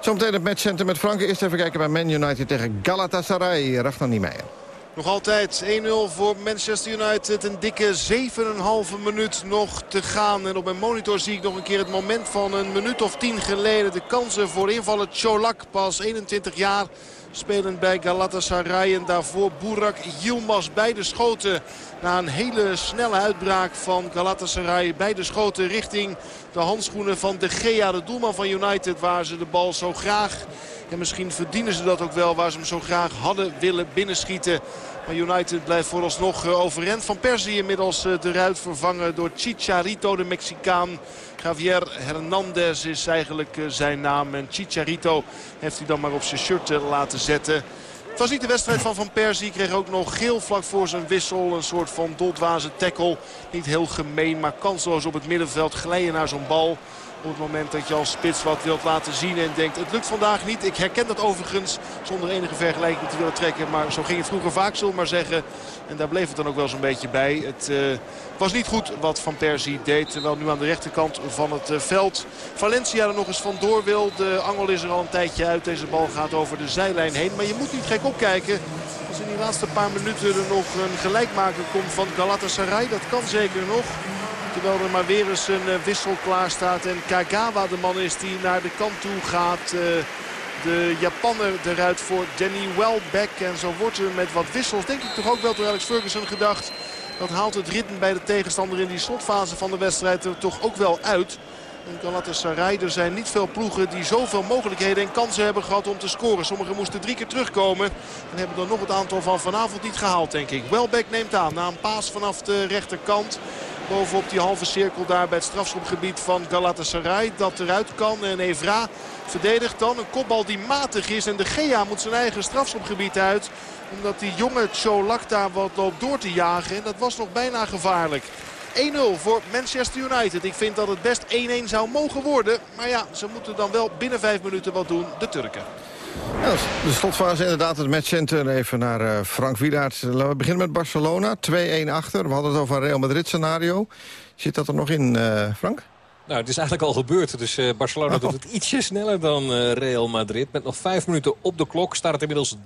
Speaker 10: Zometeen het matchcenter met Frank. Eerst even kijken bij Man United tegen Galatasaray. Ragnar Niemeyer.
Speaker 14: Nog altijd 1-0 voor Manchester United. Een dikke 7,5 minuut nog te gaan. En op mijn monitor zie ik nog een keer het moment van een minuut of tien geleden. De kansen voor invallen Cholak, pas 21 jaar. Spelend bij Galatasaray en daarvoor Burak Yilmaz. Beide schoten na een hele snelle uitbraak van Galatasaray. Beide schoten richting de handschoenen van De Gea, de doelman van United. Waar ze de bal zo graag, en misschien verdienen ze dat ook wel, waar ze hem zo graag hadden willen binnenschieten. Maar United blijft vooralsnog eh, overend. Van Persie inmiddels eh, de ruit vervangen door Chicharito, de Mexicaan. Javier Hernandez is eigenlijk eh, zijn naam. En Chicharito heeft hij dan maar op zijn shirt laten zetten. Het was niet de wedstrijd van Van Persie. Kreeg ook nog geel vlak voor zijn wissel. Een soort van doldwaze tackle. Niet heel gemeen, maar kansloos op het middenveld. Glijden naar zo'n bal. Op het moment dat je als spits wat wilt laten zien en denkt het lukt vandaag niet. Ik herken dat overigens zonder enige vergelijking te willen trekken. Maar zo ging het vroeger vaak, zullen we maar zeggen. En daar bleef het dan ook wel zo'n beetje bij. Het uh, was niet goed wat Van Persie deed. Terwijl nu aan de rechterkant van het uh, veld Valencia er nog eens vandoor wil. De angel is er al een tijdje uit. Deze bal gaat over de zijlijn heen. Maar je moet niet gek opkijken. Als in die laatste paar minuten er nog een gelijkmaker komt van Galatasaray. Dat kan zeker nog. Terwijl er maar weer eens een wissel klaar staat. En Kagawa de man is die naar de kant toe gaat. De Japanner eruit voor Danny Welbeck. En zo wordt er met wat wissels, denk ik toch ook wel door Alex Ferguson gedacht. Dat haalt het ritme bij de tegenstander in die slotfase van de wedstrijd er toch ook wel uit. En Galatasaray, er zijn niet veel ploegen die zoveel mogelijkheden en kansen hebben gehad om te scoren. Sommigen moesten drie keer terugkomen en hebben dan nog het aantal van vanavond niet gehaald, denk ik. Welbeck neemt aan na een paas vanaf de rechterkant bovenop die halve cirkel daar bij het strafschopgebied van Galatasaray. Dat eruit kan en Evra verdedigt dan een kopbal die matig is. En de Gea moet zijn eigen strafschopgebied uit. Omdat die jonge daar wat loopt door te jagen. En dat was nog bijna gevaarlijk. 1-0 voor Manchester United. Ik vind dat het best 1-1 zou mogen worden. Maar ja, ze moeten dan wel binnen vijf minuten wat doen, de Turken.
Speaker 10: Ja, de slotfase inderdaad, het matchcenter. Even naar uh, Frank Wielaert. Laten we beginnen met Barcelona. 2-1 achter. We hadden het over een Real Madrid scenario. Zit dat er nog in, uh, Frank?
Speaker 15: Nou, het is eigenlijk al gebeurd. Dus uh, Barcelona oh. doet het ietsje sneller dan uh, Real Madrid. Met nog vijf minuten op de klok staat het inmiddels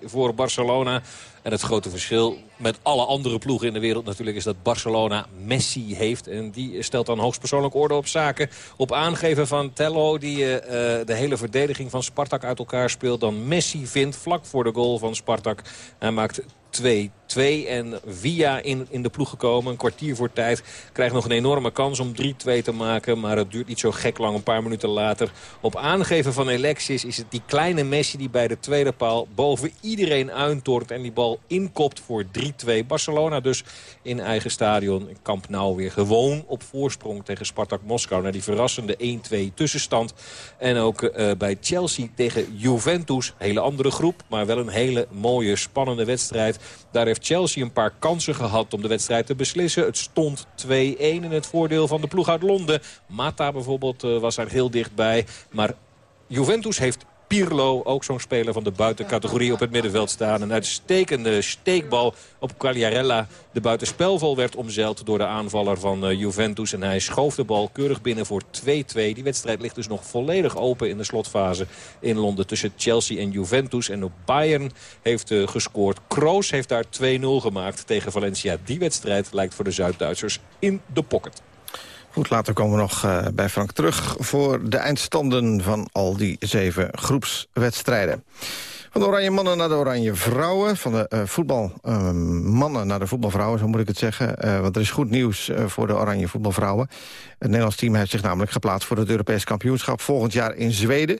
Speaker 15: 3-2 voor Barcelona. En het grote verschil met alle andere ploegen in de wereld natuurlijk... is dat Barcelona Messi heeft. En die stelt dan hoogstpersoonlijk orde op zaken. Op aangeven van Tello, die uh, de hele verdediging van Spartak uit elkaar speelt... dan Messi vindt vlak voor de goal van Spartak. Hij maakt 2-2 en via in, in de ploeg gekomen. Een kwartier voor tijd. Krijgt nog een enorme kans om 3-2 te maken. Maar het duurt niet zo gek lang. Een paar minuten later. Op aangeven van Alexis is het die kleine Messi die bij de tweede paal boven iedereen uittort. En die bal inkopt voor 3-2. Barcelona dus in eigen stadion. Kamp Nou weer gewoon op voorsprong tegen Spartak Moskou. Naar die verrassende 1-2 tussenstand. En ook uh, bij Chelsea tegen Juventus. Hele andere groep. Maar wel een hele mooie spannende wedstrijd. Daar heeft Chelsea een paar kansen gehad om de wedstrijd te beslissen. Het stond 2-1 in het voordeel van de ploeg uit Londen. Mata bijvoorbeeld uh, was daar heel dichtbij. Maar Juventus heeft Pirlo, ook zo'n speler van de buitencategorie op het middenveld staan. Een uitstekende steekbal op Quagliarella. De buitenspelval werd omzeild door de aanvaller van uh, Juventus. En hij schoof de bal keurig binnen voor 2-2. Die wedstrijd ligt dus nog volledig open in de slotfase in Londen tussen Chelsea en Juventus. En op Bayern heeft uh, gescoord. Kroos heeft daar 2-0 gemaakt tegen Valencia. Die wedstrijd lijkt voor de Zuid-Duitsers in de pocket.
Speaker 10: Goed, later komen we nog uh, bij Frank terug... voor de eindstanden van al die zeven groepswedstrijden. Van de oranje mannen naar de oranje vrouwen. Van de uh, voetbalmannen uh, naar de voetbalvrouwen, zo moet ik het zeggen. Want er is goed nieuws voor de oranje voetbalvrouwen. Het Nederlands team heeft zich namelijk geplaatst... voor het Europees kampioenschap volgend jaar in Zweden.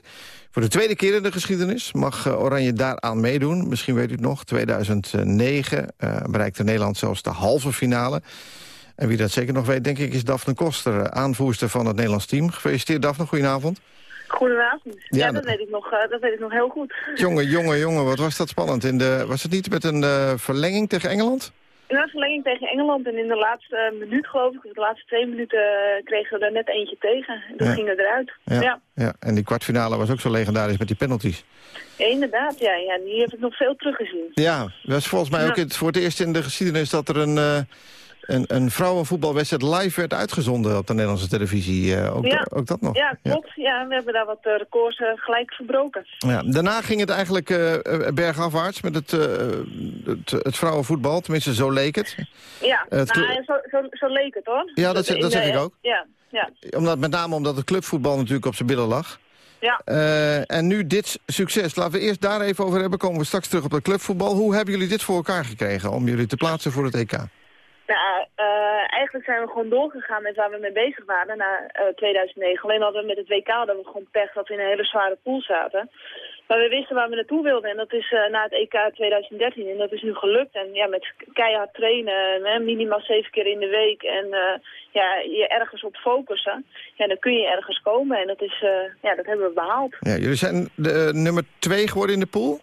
Speaker 10: Voor de tweede keer in de geschiedenis mag Oranje daaraan meedoen. Misschien weet u het nog, 2009 bereikte Nederland zelfs de halve finale... En wie dat zeker nog weet, denk ik, is Daphne Koster, aanvoerster van het Nederlands team. Gefeliciteerd, Daphne. Goedenavond.
Speaker 22: Goedenavond. Ja, ja dat, weet ik nog, uh, dat weet ik nog heel goed.
Speaker 10: Jongen, jongen, jongen, wat was dat spannend. In de, was het niet met een uh, verlenging tegen Engeland?
Speaker 22: een verlenging tegen Engeland en in de laatste minuut geloof ik, de laatste twee minuten eh, kregen we er net eentje tegen. En toen
Speaker 10: Ja.
Speaker 22: gingen we eruit.
Speaker 10: Ja.
Speaker 22: Ja.
Speaker 10: Ja. En die kwartfinale was ook zo legendarisch met die penalties.
Speaker 22: Ja, inderdaad, ja, ja. Die heb ik nog veel teruggezien.
Speaker 10: Ja, dat is volgens mij
Speaker 22: Ja.
Speaker 10: ook het, voor het eerst in de geschiedenis... dat er een, eh, een, een vrouwenvoetbalwedstrijd live werd uitgezonden op de Nederlandse televisie. Eh, ook,
Speaker 22: ja.
Speaker 10: ook dat nog.
Speaker 22: Ja, klopt. Ja. we hebben daar wat eh, records eh, gelijk verbroken.
Speaker 10: Ja, daarna ging het eigenlijk bergafwaarts met het, het, het vrouwenvoetbal. Tenminste, zo leek het.
Speaker 22: Ja,
Speaker 10: het
Speaker 22: nou, zo, zo, zo leek het hoor.
Speaker 10: Ja, dat dat zeg ik ook.
Speaker 22: Ja, ja,
Speaker 10: Omdat, met name omdat het clubvoetbal natuurlijk op zijn billen lag.
Speaker 22: ja.
Speaker 10: En nu dit succes. Laten we eerst daar even over hebben. Komen we straks terug op het clubvoetbal. Hoe hebben jullie dit voor elkaar gekregen om jullie te plaatsen voor het EK?
Speaker 22: Nou, eh, eigenlijk zijn we gewoon doorgegaan met waar we mee bezig waren na eh, 2009. Alleen hadden we met het WK hadden we gewoon pech dat we in een hele zware pool zaten. Maar we wisten waar we naartoe wilden en dat is eh, na het EK 2013 en dat is nu gelukt. En ja, met keihard trainen, hè, minimaal zeven keer in de week en eh, ja, je ergens op focussen, ja, dan kun je ergens komen. En dat, is, eh, ja, dat hebben we behaald.
Speaker 10: Ja, jullie zijn de, eh, nummer twee geworden in de pool.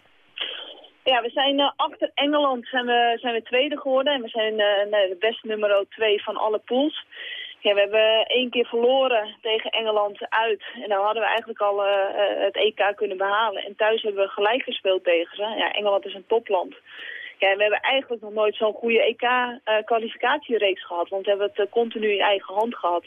Speaker 22: Ja, we zijn eh, achter Engeland zijn we, zijn we tweede geworden. En we zijn nee, de beste nummer twee van alle pools. Ja, we hebben één keer verloren tegen Engeland uit. En dan hadden we eigenlijk al eh, het EK kunnen behalen. En thuis hebben we gelijk gespeeld tegen ze. Ja, Engeland is een topland. Ja, we hebben eigenlijk nog nooit zo'n goede EK-kwalificatiereeks gehad. Want we hebben het continu in eigen hand gehad.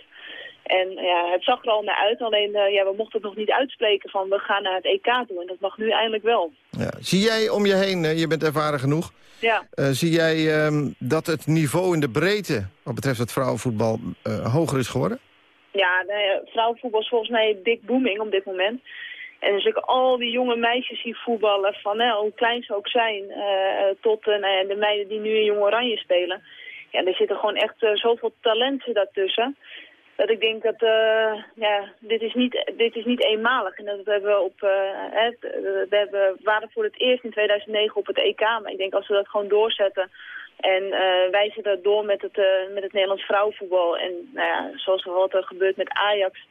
Speaker 22: En ja, het zag er al naar uit. Alleen eh, ja, we mochten het nog niet uitspreken van we gaan naar het EK toe. En dat mag nu eindelijk wel.
Speaker 10: Ja. Zie jij om je heen, eh, je bent ervaren genoeg...
Speaker 22: Ja.
Speaker 10: eh, zie jij ehm, dat het niveau in de breedte, wat betreft het vrouwenvoetbal, hoger is geworden?
Speaker 22: Ja, nee, vrouwenvoetbal is volgens mij dik booming op dit moment. En als ik al die jonge meisjes zie voetballen, van hè, hoe klein ze ook zijn, tot nou de meiden die nu in Jong Oranje spelen. Ja, er zitten gewoon echt zoveel talenten daartussen. Dat ik denk dat, eh, ja, dit is, niet, dit is niet eenmalig. En dat hebben we op, eh, hè, we hebben, waren voor het eerst in 2009 op het EK. Maar ik denk als we dat gewoon doorzetten, en eh, wij zitten door met het, eh, met het Nederlands vrouwenvoetbal. En nou ja, zoals er wat er gebeurt met Ajax.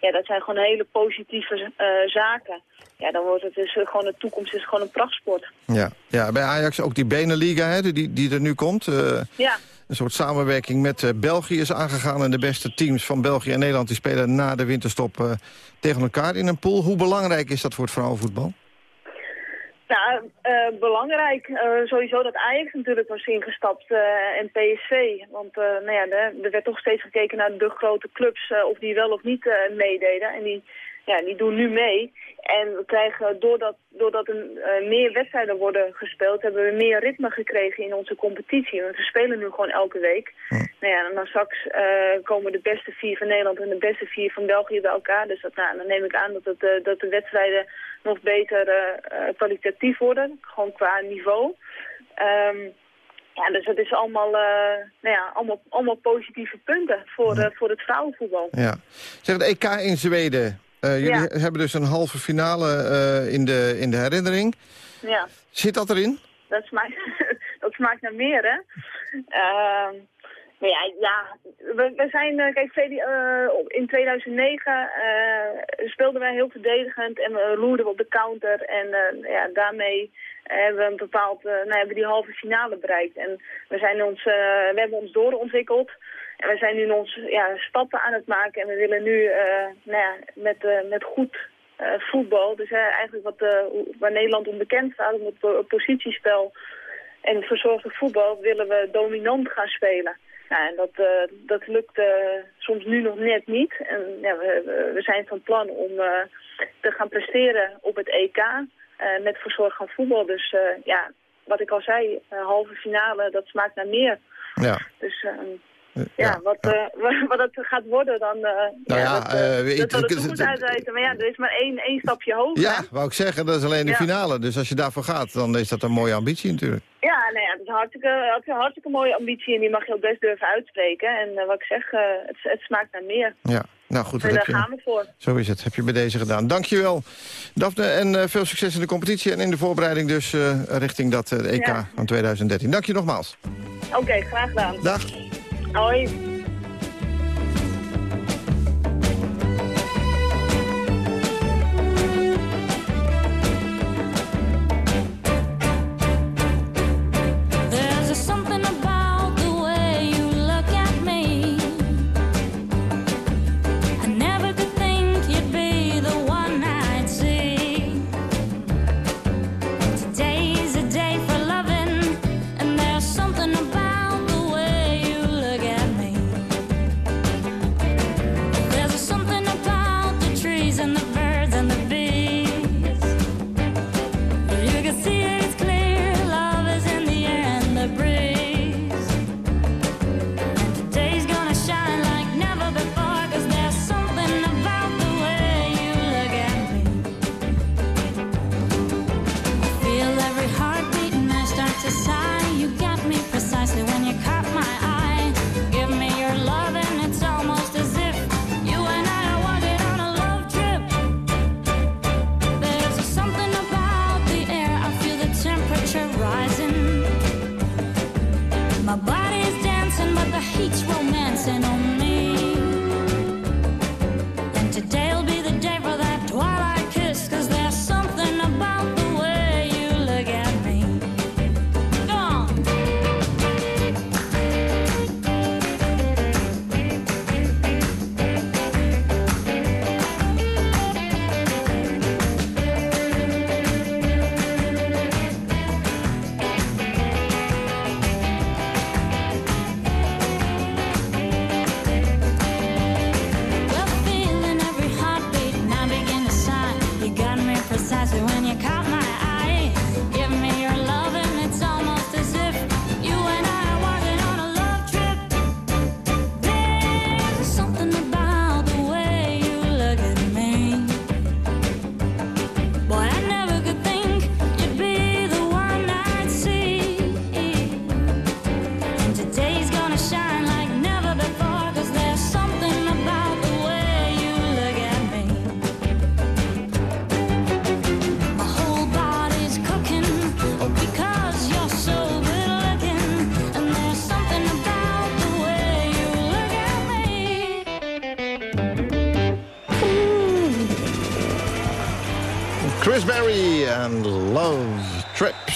Speaker 22: Ja, dat zijn gewoon hele positieve eh, zaken. Ja, dan wordt het dus gewoon de toekomst is gewoon een prachtsport.
Speaker 10: Ja, ja bij Ajax ook die Beneliga hè, die, die er nu komt.
Speaker 22: Ja.
Speaker 10: Een soort samenwerking met eh, België is aangegaan. En de beste teams van België en Nederland die spelen na de winterstop eh, tegen elkaar in een pool. Hoe belangrijk is dat voor het vrouwenvoetbal?
Speaker 22: Nou, eh, belangrijk. Sowieso dat Ajax natuurlijk was ingestapt eh, en PSV. Want nou ja, er, er werd toch steeds gekeken naar de grote clubs of die wel of niet meededen. En die, ja, die doen nu mee. En we krijgen, doordat, doordat er eh, meer wedstrijden worden gespeeld, hebben we meer ritme gekregen in onze competitie. Want we spelen nu gewoon elke week. Nou ja, en dan straks eh, komen de beste vier van Nederland en de beste vier van België bij elkaar. Dus dat, nou, dan neem ik aan dat, het, eh, dat de wedstrijden nog beter kwalitatief worden. Gewoon qua niveau. Ehm, ja, dus het is allemaal, nou ja, allemaal, allemaal positieve punten voor, voor het vrouwenvoetbal.
Speaker 10: Ja. Zeg, het EK in Zweden. Eh, jullie
Speaker 22: Ja.
Speaker 10: hebben dus een halve finale eh, in, de, in de herinnering.
Speaker 22: Ja.
Speaker 10: Zit dat erin?
Speaker 22: Dat smaakt, dat smaakt naar meer, hè? Ehm, maar ja, ja we, we zijn, eh, kijk, in 2009 eh, speelden wij heel verdedigend en we loerden op de counter. En ja, daarmee hebben we een bepaald, nou, hebben die halve finale bereikt. En we, zijn ons, we hebben ons doorontwikkeld. En we zijn nu ons ja, stappen aan het maken. En we willen nu eh, nou ja, met, eh, met goed eh, voetbal, dus eigenlijk wat, waar Nederland onbekend staat, om het po- positiespel en verzorgde voetbal, willen we dominant gaan spelen. Nou, en dat, eh, dat lukt soms nu nog net niet. En ja, we, we- zijn van plan om te gaan presteren op het EK met verzorgd gaan voetbal. Dus ja, wat ik al zei, halve finale, dat smaakt naar meer.
Speaker 10: Ja.
Speaker 22: Dus ja, wat, eh, wat het gaat worden, dan uh,
Speaker 10: Nou ja,
Speaker 22: dat,
Speaker 10: ik-
Speaker 22: dat zal
Speaker 10: ik-
Speaker 22: toekomst uitwijzen. Maar ja, er is maar één, één stapje hoger.
Speaker 10: Ja, wou ik zeggen, dat is alleen de finale. Dus als je daarvoor gaat, dan is dat een mooie ambitie natuurlijk.
Speaker 22: Ja, nou ja, het is een hartstikke, hartstikke mooie ambitie en die mag je ook best durven uitspreken. En wat ik zeg, het, het smaakt naar meer.
Speaker 10: Ja, nou goed.
Speaker 22: en
Speaker 10: dat
Speaker 22: daar gaan we voor.
Speaker 10: Zo is het, heb je bij deze gedaan. Dankjewel, Daphne, en veel succes in de competitie... en in de voorbereiding dus richting dat EK
Speaker 22: Ja.
Speaker 10: van 2013. Dank je nogmaals.
Speaker 22: Oké, graag gedaan.
Speaker 10: Dag.
Speaker 22: Hoi.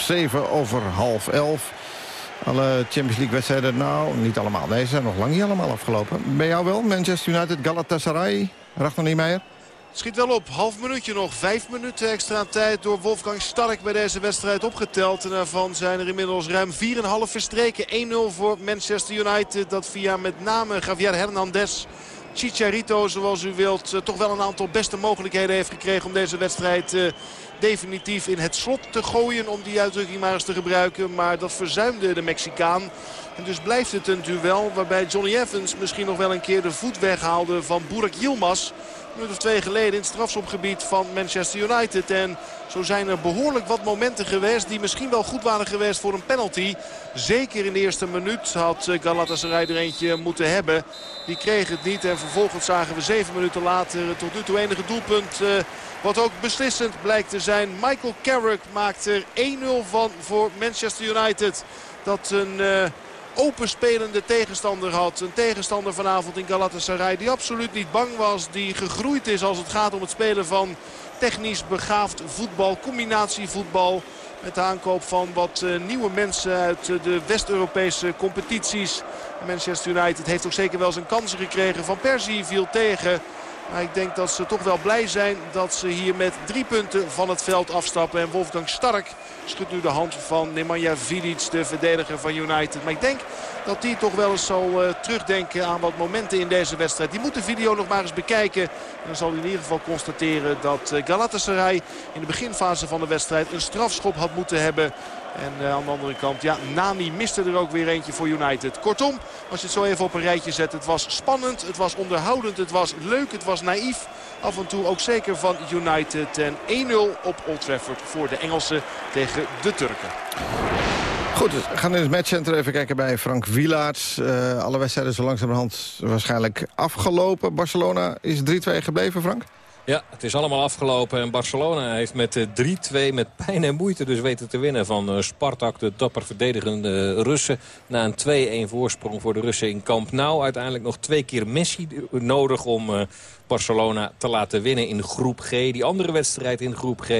Speaker 10: 7 over half 11. Alle Champions League wedstrijden, nou, niet allemaal. Nee, ze zijn nog lang niet allemaal afgelopen. Bij jou wel, Manchester United, Galatasaray, Ragnar Niemeyer?
Speaker 14: Schiet wel op. Half minuutje nog. Vijf minuten extra tijd door Wolfgang Stark bij deze wedstrijd opgeteld. En daarvan zijn er inmiddels ruim 4,5 verstreken. 1-0 voor Manchester United. Dat via met name Javier Hernandez... Chicharito, zoals u wilt, eh, toch wel een aantal beste mogelijkheden heeft gekregen... om deze wedstrijd eh, definitief in het slot te gooien. Om die uitdrukking maar eens te gebruiken. Maar dat verzuimde de Mexicaan. En dus blijft het een duel waarbij Johnny Evans misschien nog wel een keer de voet weghaalde van Burak Yilmaz. Minuut of twee geleden in het strafschopgebied van Manchester United. En zo zijn er behoorlijk wat momenten geweest die misschien wel goed waren geweest voor een penalty. Zeker in de eerste minuut had eh, Galatasaray er eentje moeten hebben. Die kreeg het niet en vervolgens zagen we zeven minuten later tot nu toe enige doelpunt... eh, wat ook beslissend blijkt te zijn. Michael Carrick maakt er 1-0 van voor Manchester United. Dat een... eh, openspelende tegenstander had. Een tegenstander vanavond in Galatasaray die absoluut niet bang was. Die gegroeid is als het gaat om het spelen van technisch begaafd voetbal. Combinatievoetbal. Met de aankoop van wat eh, nieuwe mensen uit de West-Europese competities. Manchester United heeft ook zeker wel zijn kansen gekregen. Van Persie viel tegen. Maar ik denk dat ze toch wel blij zijn dat ze hier met drie punten van het veld afstappen. En Wolfgang Stark schudt nu de hand van Nemanja Vidic, de verdediger van United. Maar ik denk dat hij toch wel eens zal eh, terugdenken aan wat momenten in deze wedstrijd. Die moet de video nog maar eens bekijken. En dan zal hij in ieder geval constateren dat eh, Galatasaray in de beginfase van de wedstrijd een strafschop had moeten hebben. En eh, aan de andere kant, ja, Nani miste er ook weer eentje voor United. Kortom, als je het zo even op een rijtje zet, het was spannend, het was onderhoudend, het was leuk, het was naïef. Af en toe ook zeker van United. En 1-0 op Old Trafford voor de Engelsen tegen de Turken.
Speaker 10: Goed, we gaan in het matchcenter even kijken bij Frank Wielaerts. Eh, alle wedstrijden zo langzamerhand waarschijnlijk afgelopen. Barcelona is 3-2 gebleven, Frank?
Speaker 15: Ja, het is allemaal afgelopen en Barcelona heeft met eh, 3-2 met pijn en moeite dus weten te winnen van eh, Spartak, de dapper verdedigende Russen. Na een 2-1 voorsprong voor de Russen in Camp Nou. Uiteindelijk nog twee keer Messi nodig om eh, Barcelona te laten winnen in groep G. Die andere wedstrijd in groep G,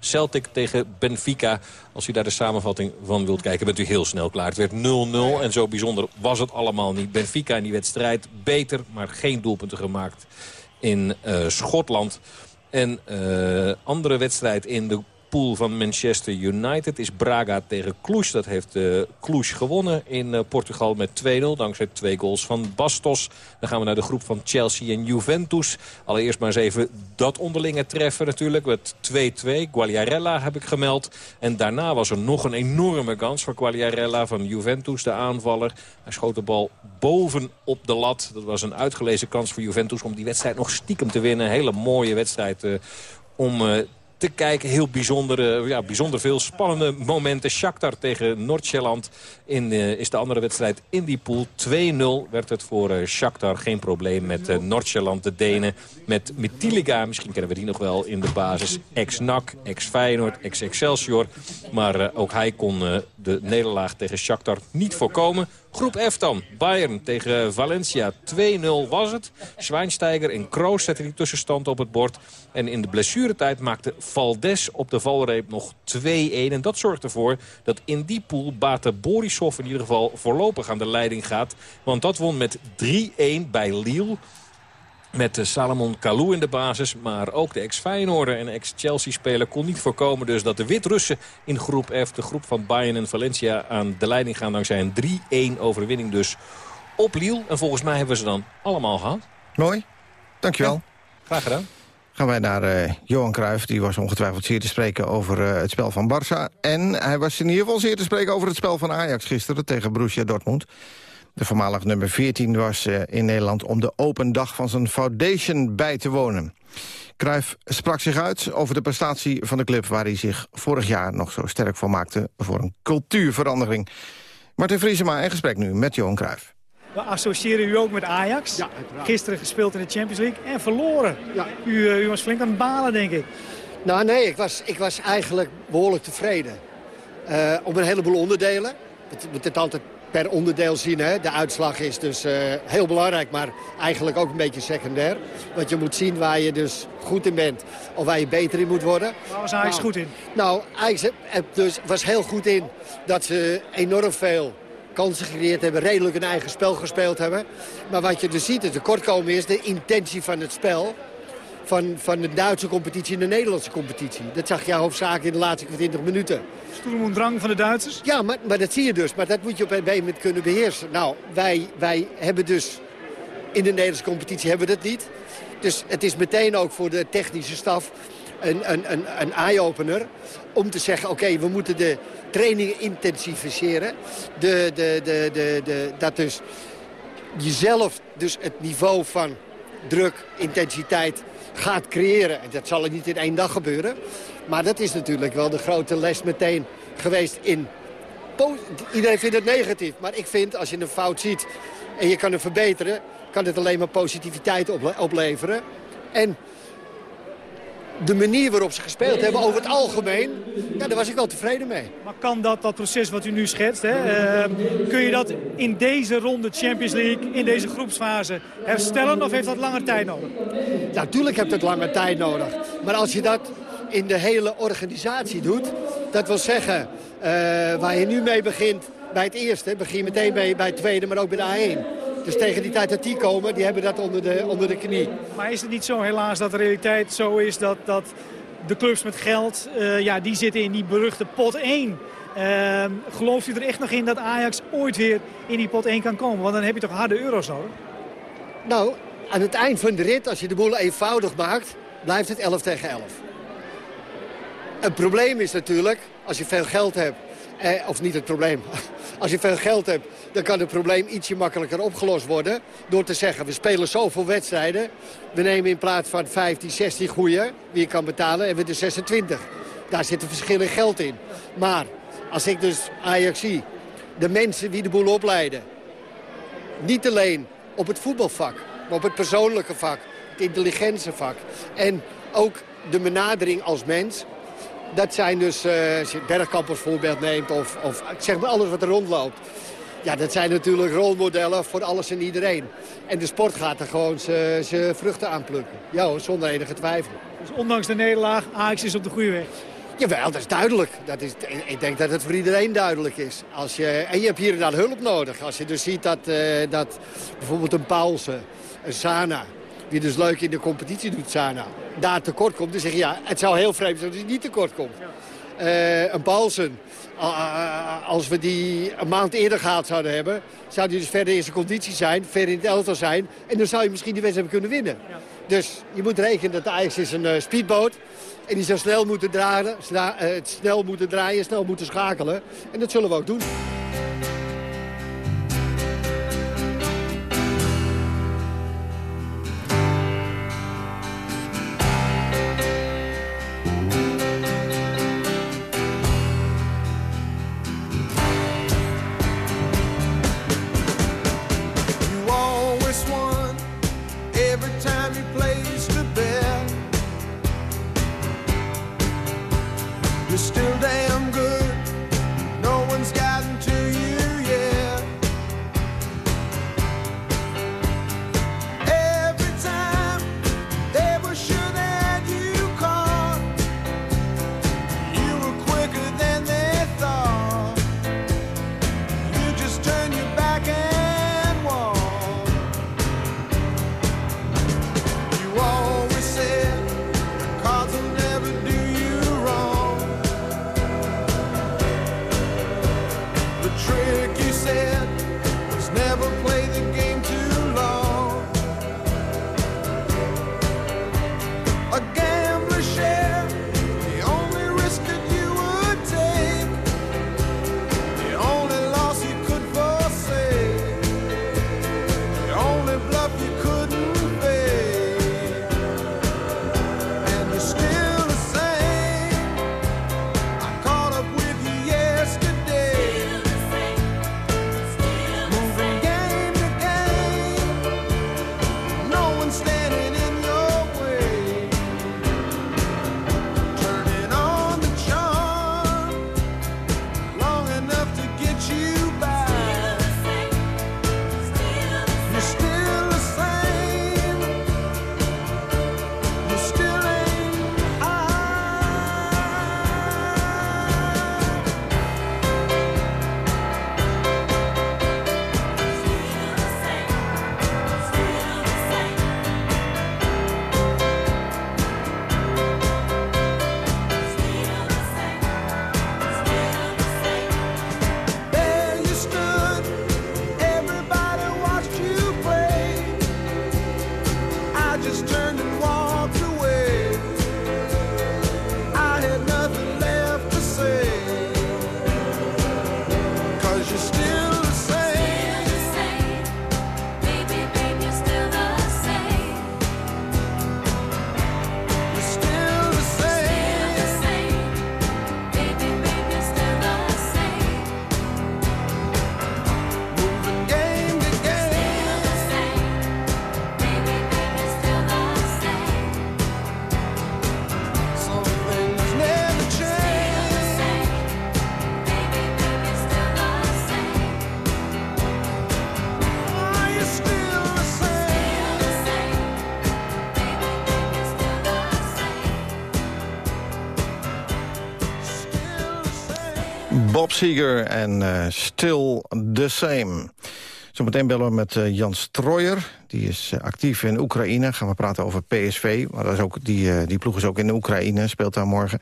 Speaker 15: Celtic tegen Benfica. Als u daar de samenvatting van wilt kijken, bent u heel snel klaar. Het werd 0-0 en zo bijzonder was het allemaal niet. Benfica in die wedstrijd beter, maar geen doelpunten gemaakt in eh, Schotland. En uh, andere wedstrijd in de pool van Manchester United is Braga tegen Cluj. Dat heeft uh, Cluj gewonnen in uh, Portugal met 2-0. Dankzij twee goals van Bastos. Dan gaan we naar de groep van Chelsea en Juventus. Allereerst maar eens even dat onderlinge treffen natuurlijk. Met 2-2. Guagliarella heb ik gemeld. En daarna was er nog een enorme kans voor Guagliarella van Juventus, de aanvaller. Hij schoot de bal boven op de lat. Dat was een uitgelezen kans voor Juventus om die wedstrijd nog stiekem te winnen. Een hele mooie wedstrijd uh, om te kijken. Heel bijzonder, ja, bijzonder veel spannende momenten. Shakhtar tegen Noord-Zeeland uh, is de andere wedstrijd in die pool. 2-0 werd het voor uh, Shakhtar. Geen probleem met uh, de Denen. Met Mitiliga, misschien kennen we die nog wel in de basis. Ex-NAC, ex-Feyenoord, ex-Excelsior. Maar ook hij kon de nederlaag tegen Shakhtar niet voorkomen. Groep F dan. Bayern tegen Valencia. 2-0 was het. Schweinsteiger en Kroos zetten die tussenstand op het bord. En in de blessuretijd maakte Valdes op de valreep nog 2-1. En dat zorgt ervoor dat in die pool Bate Borisov in ieder geval voorlopig aan de leiding gaat. Want dat won met 3-1 bij Lille. Met Salomon Kalou in de basis. Maar ook de ex-Feyenoorder en ex-Chelsea-speler kon niet voorkomen. Dus dat de Wit-Russen in groep F, de groep van Bayern en Valencia... aan de leiding gaan dankzij een 3-1 overwinning dus op Lille. En volgens mij hebben we ze dan allemaal gehad.
Speaker 10: Mooi. Dankjewel.
Speaker 15: graag gedaan.
Speaker 10: Gaan wij naar uh, Johan Cruijff. Die was ongetwijfeld zeer te spreken over uh, het spel van Barça. En hij was in ieder geval zeer te spreken over het spel van Ajax gisteren... tegen Borussia Dortmund. De voormalig nummer 14 was uh, in Nederland om de open dag van zijn foundation bij te wonen. Cruijff sprak zich uit over de prestatie van de club... waar hij zich vorig jaar nog zo sterk voor maakte voor een cultuurverandering. Martin Vriesema in gesprek nu met Johan Cruijff.
Speaker 23: We associëren u ook met Ajax.
Speaker 12: Ja,
Speaker 23: Gisteren gespeeld in de Champions League en verloren.
Speaker 12: Ja.
Speaker 23: U, uh, u was flink aan het balen, denk ik.
Speaker 12: Nou nee, ik was, ik was eigenlijk behoorlijk tevreden. Uh, op een heleboel onderdelen. Het moet het altijd per onderdeel zien. Hè. De uitslag is dus uh, heel belangrijk, maar eigenlijk ook een beetje secundair. Want je moet zien waar je dus goed in bent of waar je beter in moet worden.
Speaker 23: Waar was Ajax
Speaker 12: nou,
Speaker 23: goed in?
Speaker 12: Nou, Ajax dus was heel goed in dat ze enorm veel kansen gecreëerd hebben, redelijk een eigen spel gespeeld hebben. Maar wat je dus ziet, het tekortkomen is de intentie van het spel... Van, van de Duitse competitie en de Nederlandse competitie. Dat zag je hoofdzakelijk in de laatste 20 minuten.
Speaker 23: Stoel en drang van de Duitsers?
Speaker 12: Ja, maar, maar dat zie je dus. Maar dat moet je op een gegeven kunnen beheersen. Nou, wij, wij hebben dus in de Nederlandse competitie hebben we dat niet. Dus het is meteen ook voor de technische staf een, een, een, een eye-opener... om te zeggen, oké, we moeten de trainingen intensiveren. De, de, de, de, de, dat dus jezelf dus het niveau van druk, intensiteit gaat creëren. En dat zal niet in één dag gebeuren. Maar dat is natuurlijk wel de grote les meteen geweest in... Iedereen vindt het negatief, maar ik vind als je een fout ziet en je kan het verbeteren... kan het alleen maar positiviteit opleveren. En de manier waarop ze gespeeld hebben over het algemeen, ja, daar was ik wel tevreden mee.
Speaker 23: Maar kan dat, dat proces wat u nu schetst, hè, uh, kun je dat in deze ronde Champions League, in deze groepsfase herstellen of heeft dat langer tijd nodig?
Speaker 12: Ja, natuurlijk heeft het langer tijd nodig. Maar als je dat in de hele organisatie doet, dat wil zeggen, uh, waar je nu mee begint bij het eerste, begin je meteen bij, bij het tweede, maar ook bij de A1. Dus tegen die tijd dat die komen, die hebben dat onder de, onder de knie.
Speaker 23: Maar is het niet zo helaas dat de realiteit zo is dat, dat de clubs met geld, uh, ja, die zitten in die beruchte pot 1. Uh, gelooft u er echt nog in dat Ajax ooit weer in die pot 1 kan komen? Want dan heb je toch harde euro's nodig?
Speaker 12: Nou, aan het eind van de rit, als je de boel eenvoudig maakt, blijft het 11 tegen 11. Het probleem is natuurlijk, als je veel geld hebt, eh, of niet het probleem. Als je veel geld hebt, dan kan het probleem ietsje makkelijker opgelost worden. Door te zeggen, we spelen zoveel wedstrijden. We nemen in plaats van 15, 16 goeie, wie je kan betalen, hebben we de 26. Daar zit een verschil in geld in. Maar als ik dus Ajax zie, de mensen die de boel opleiden. Niet alleen op het voetbalvak, maar op het persoonlijke vak. Het intelligentievak. En ook de benadering als mens dat zijn dus, uh, als je Bergkamp als voorbeeld neemt of, of zeg maar alles wat er rondloopt. Ja, dat zijn natuurlijk rolmodellen voor alles en iedereen. En de sport gaat er gewoon zijn vruchten aan plukken. Ja hoor, zonder enige twijfel.
Speaker 23: Dus ondanks de nederlaag, Ajax is op de goede weg?
Speaker 12: Jawel, dat is duidelijk. Dat is, ik denk dat het voor iedereen duidelijk is. Als je, en je hebt hier en daar hulp nodig. Als je dus ziet dat, uh, dat bijvoorbeeld een Paulsen, een Sana... die dus leuk in de competitie doet, Sana... daar tekort komt, dan zeg je ja, het zou heel vreemd zijn als hij niet tekort komt. Uh, een Paulsen, uh, als we die een maand eerder gehaald zouden hebben... zou hij dus verder in zijn conditie zijn, verder in het elftal zijn... en dan zou je misschien die wedstrijd kunnen winnen. Ja. Dus je moet rekenen dat de Ajax is een uh, speedboot... En die zou snel moeten draaien, uh, snel moeten draaien, snel moeten schakelen. En dat zullen we ook doen.
Speaker 10: Seeger en uh, Still the Same. Zometeen bellen we met uh, Jan Stroyer. Die is uh, actief in Oekraïne. Gaan we praten over PSV. Maar dat is ook, die, die ploeg is ook in Oekraïne, speelt daar morgen.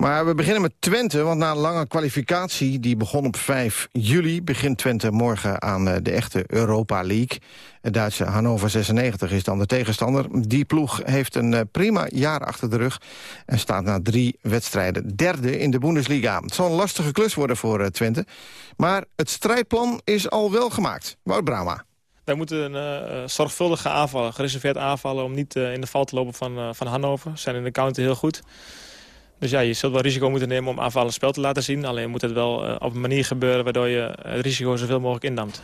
Speaker 10: Maar we beginnen met Twente, want na een lange kwalificatie... die begon op 5 juli, begint Twente morgen aan eh, de echte Europa League. Het Duitse Hannover 96 is dan de tegenstander. Die ploeg heeft een eh, prima jaar achter de rug... en staat na drie wedstrijden derde in de Bundesliga. Het zal een lastige klus worden voor eh, Twente. Maar het strijdplan is al wel gemaakt. Wout Brama.
Speaker 13: Wij moeten uh, zorgvuldig gaan aanvallen, gereserveerd aanvallen... om niet in de val te lopen van, van Hannover. Ze zijn in de counter heel goed. Dus ja, je zult wel risico moeten nemen om aanvallend spel te laten zien. Alleen moet het wel uh, op een manier gebeuren waardoor je het risico zoveel mogelijk indamt.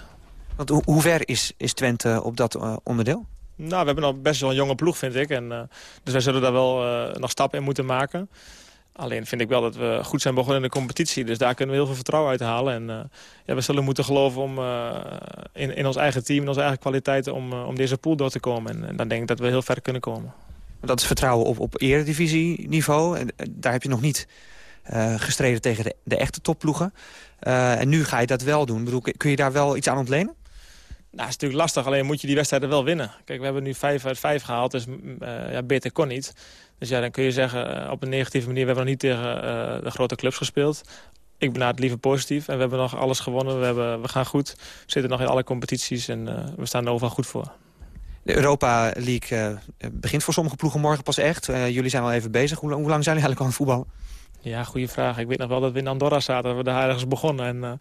Speaker 24: Want ho hoe ver is, is Twente op dat uh, onderdeel?
Speaker 13: Nou, we hebben nog best wel een jonge ploeg, vind ik. En, uh, dus wij zullen daar wel nog stappen in moeten maken. Alleen vind ik wel dat we goed zijn begonnen in de competitie. Dus daar kunnen we heel veel vertrouwen uit halen. En ja, we zullen moeten geloven om, in, in ons eigen team, in onze eigen kwaliteiten... om, om deze pool door te komen. En, en dan denk ik dat we heel ver kunnen komen.
Speaker 24: Dat is vertrouwen op, op eredivisieniveau. En daar heb je nog niet uh, gestreden tegen de, de echte topploegen. Uh, en nu ga je dat wel doen. Bedoel, kun je daar wel iets aan ontlenen?
Speaker 13: Nou, is natuurlijk lastig, alleen moet je die wedstrijden wel winnen. Kijk, we hebben nu 5 uit 5 gehaald, dus uh, ja, beter kon niet. Dus ja, dan kun je zeggen, op een negatieve manier... we hebben nog niet tegen de grote clubs gespeeld. Ik ben het liever positief en we hebben nog alles gewonnen. We, hebben, we gaan goed, we zitten nog in alle competities en we staan er overal goed voor.
Speaker 24: De Europa League uh, begint voor sommige ploegen morgen pas echt. Uh, jullie zijn al even bezig. Hoe, lang zijn jullie eigenlijk al aan het?
Speaker 13: Ja, goede vraag. Ik weet nog wel dat we in Andorra zaten. Dat we daar ergens begonnen. En uh,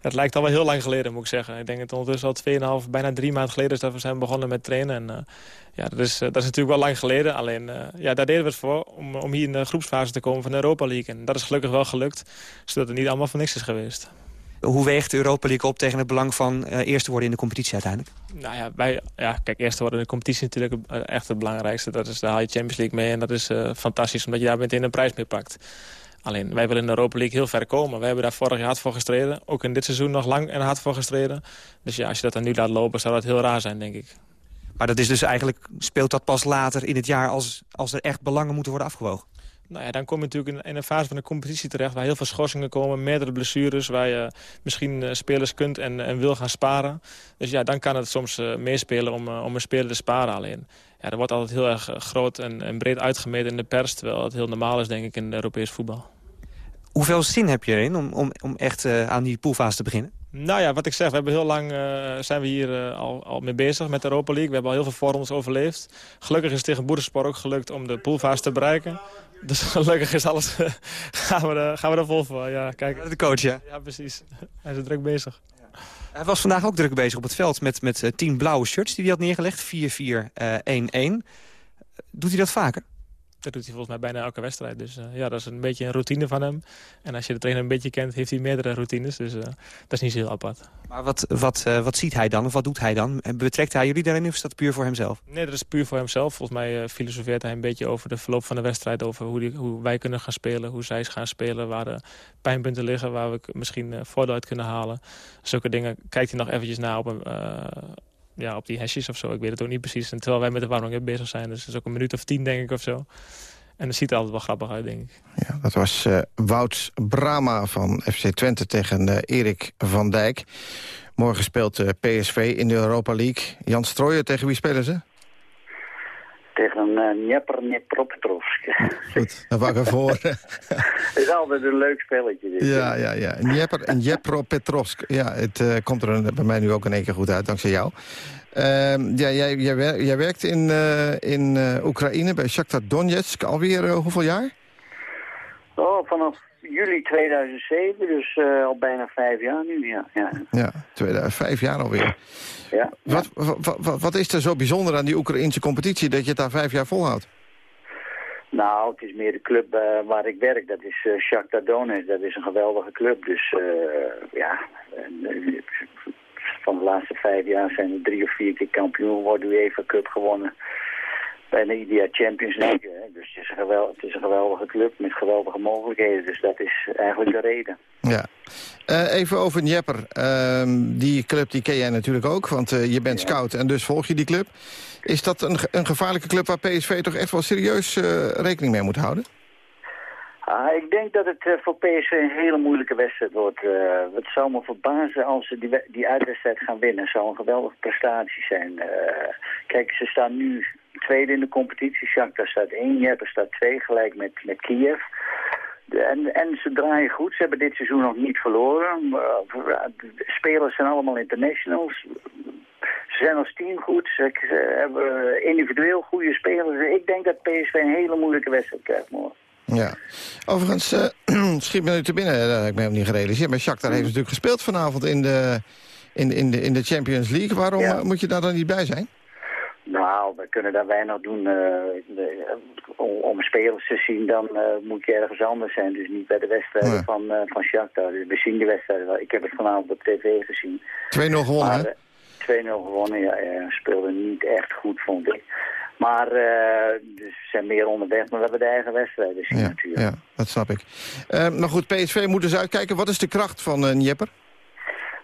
Speaker 13: het lijkt al wel heel lang geleden, moet ik zeggen. Ik denk dat het ondertussen al 2,5, bijna drie maanden geleden is dat we zijn begonnen met trainen. En ja, dat is, dat is natuurlijk wel lang geleden. Alleen, ja, daar deden we het voor om, om hier in de groepsfase te komen van de Europa League. En dat is gelukkig wel gelukt. Zodat het niet allemaal voor niks is geweest.
Speaker 24: Hoe weegt de Europa League op tegen het belang van uh, eerste worden in de competitie uiteindelijk?
Speaker 13: Nou ja, wij, ja, kijk, eerste worden in de competitie is natuurlijk echt het belangrijkste. Dat is, daar haal je Champions League mee en dat is uh, fantastisch, omdat je daar meteen een prijs mee pakt. Alleen, wij willen in de Europa League heel ver komen. Wij hebben daar vorig jaar hard voor gestreden. Ook in dit seizoen nog lang en hard voor gestreden. Dus ja, als je dat dan nu laat lopen, zou dat heel raar zijn, denk ik.
Speaker 24: Maar dat is dus eigenlijk, speelt dat pas later in het jaar... als, als er echt belangen moeten worden afgewogen?
Speaker 13: Nou ja, dan kom je natuurlijk in een fase van de competitie terecht... waar heel veel schorsingen komen, meerdere blessures... waar je misschien uh, spelers kunt en, en wil gaan sparen. Dus ja, dan kan het soms uh, meespelen om, uh, om een speler te sparen alleen. Ja, dat wordt altijd heel erg groot en, en, breed uitgemeten in de pers... terwijl het heel normaal is, denk ik, in het Europees voetbal.
Speaker 24: Hoeveel zin heb je erin om, om, om echt aan die poolfase te beginnen?
Speaker 13: Nou ja, wat ik zeg, we hebben heel lang uh, zijn we hier uh, al, al mee bezig met de Europa League. We hebben al heel veel vorms overleefd. Gelukkig is het tegen Boerensport ook gelukt om de poolfase te bereiken. Dus gelukkig is alles, gaan, we er, gaan we er vol voor. Ja, kijk.
Speaker 24: De coach, ja?
Speaker 13: Ja, precies. Hij is druk bezig.
Speaker 24: Hij was vandaag ook druk bezig op het veld met, met uh, tien blauwe shirts die hij had neergelegd. 4-4-1-1. Doet hij dat vaker?
Speaker 13: Dat doet hij volgens mij bijna elke wedstrijd. Dus uh, ja, dat is een beetje een routine van hem. En als je de trainer een beetje kent, heeft hij meerdere routines. Dus uh, dat is niet zo heel apart.
Speaker 24: Maar wat, wat, uh, wat ziet hij dan? Of wat doet hij dan? Betrekt hij jullie daarin of is dat puur voor hemzelf?
Speaker 13: Nee, dat is puur voor hemzelf. Volgens mij filosofeert hij een beetje over de verloop van de wedstrijd. Over hoe, die, hoe wij kunnen gaan spelen, hoe zij gaan spelen. Waar de pijnpunten liggen, waar we misschien voordeel uit kunnen halen. Zulke dingen kijkt hij nog eventjes na op een ja, op die hashjes of zo. Ik weet het ook niet precies. En terwijl wij met de warming bezig zijn. Dus het is ook een minuut of tien, denk ik, of zo. En dat ziet er altijd wel grappig uit, denk ik.
Speaker 10: Ja, dat was uh, Wout Brama van FC Twente tegen uh, Erik van Dijk. Morgen speelt uh, PSV in de Europa League. Jan Strooijer, tegen wie spelen ze?
Speaker 25: Tegen een uh, Dnepropetrovsk.
Speaker 10: Goed, dan ik voor.
Speaker 25: Het is altijd een leuk spelletje. Dit.
Speaker 10: Ja, ja, ja. Dnepropetrovsk. Ja, het uh, komt er bij mij nu ook in één keer goed uit, dankzij jou. Uh, ja, jij, jij, wer jij, werkt in, uh, in Oekraïne bij Shakhtar Donetsk alweer hoeveel jaar?
Speaker 25: Oh, vanaf juli 2007, dus al bijna vijf jaar nu, ja. Ja,
Speaker 10: ja vijf jaar alweer.
Speaker 25: Ja.
Speaker 10: Wat, wat, wat is er zo bijzonder aan die Oekraïnse competitie dat je het daar vijf jaar volhoudt?
Speaker 25: Nou, het is meer de club uh, waar ik werk. Dat is uh, Shakhtar Donetsk. Dat is een geweldige club. Dus uh, ja, van de laatste vijf jaar zijn er drie of vier keer kampioen geworden. UEFA Cup gewonnen. Bijna ieder jaar Champions League. Hè. Dus het is, een geweldige, het is een geweldige club met geweldige mogelijkheden. Dus dat is eigenlijk de reden.
Speaker 10: Ja. Uh, even over Njepper. Uh, die club die ken jij natuurlijk ook, want uh, je bent ja. scout en dus volg je die club. Is dat een, een gevaarlijke club waar PSV toch echt wel serieus rekening mee moet houden?
Speaker 25: Ah, ik denk dat het eh, voor PSV een hele moeilijke wedstrijd wordt. Eh, het zou me verbazen als ze die, die uitwedstrijd gaan winnen. Het zou een geweldige prestatie zijn. Eh, kijk, ze staan nu tweede in de competitie. Shakhtar staat één, Jeppe staat twee, gelijk met, met Kiev. En, en ze draaien goed. Ze hebben dit seizoen nog niet verloren. Spelers zijn allemaal internationals. Ze zijn als team goed. Ze hebben individueel goede spelers. Ik denk dat PSV een hele moeilijke wedstrijd krijgt morgen.
Speaker 10: Ja. Overigens, eh, schiet me nu te binnen, dat heb ik me helemaal niet gerealiseerd. Maar Shakhtar heeft natuurlijk gespeeld vanavond in de, in, in de, in de Champions League. Waarom
Speaker 25: Ja.
Speaker 10: eh, moet je daar dan niet bij zijn?
Speaker 25: Nou, we kunnen daar weinig doen. eh, de- om, spelers te zien, dan eh, moet je ergens anders zijn. Dus niet bij de wedstrijden van, eh van Shakhtar. Dus we zien die wedstrijden wel. Ik heb het vanavond op tv gezien.
Speaker 10: 2-0 gewonnen, hè?
Speaker 25: Maar, eh, 2-0 gewonnen, ja, ja. Speelde niet echt goed, vond ik. Maar eh, dus ze zijn meer onderweg, maar we hebben de eigen wedstrijden zien natuurlijk.
Speaker 10: Ja, dat snap ik. Eh, maar goed, PSV moet dus uitkijken. Wat is de kracht van eh Njepper?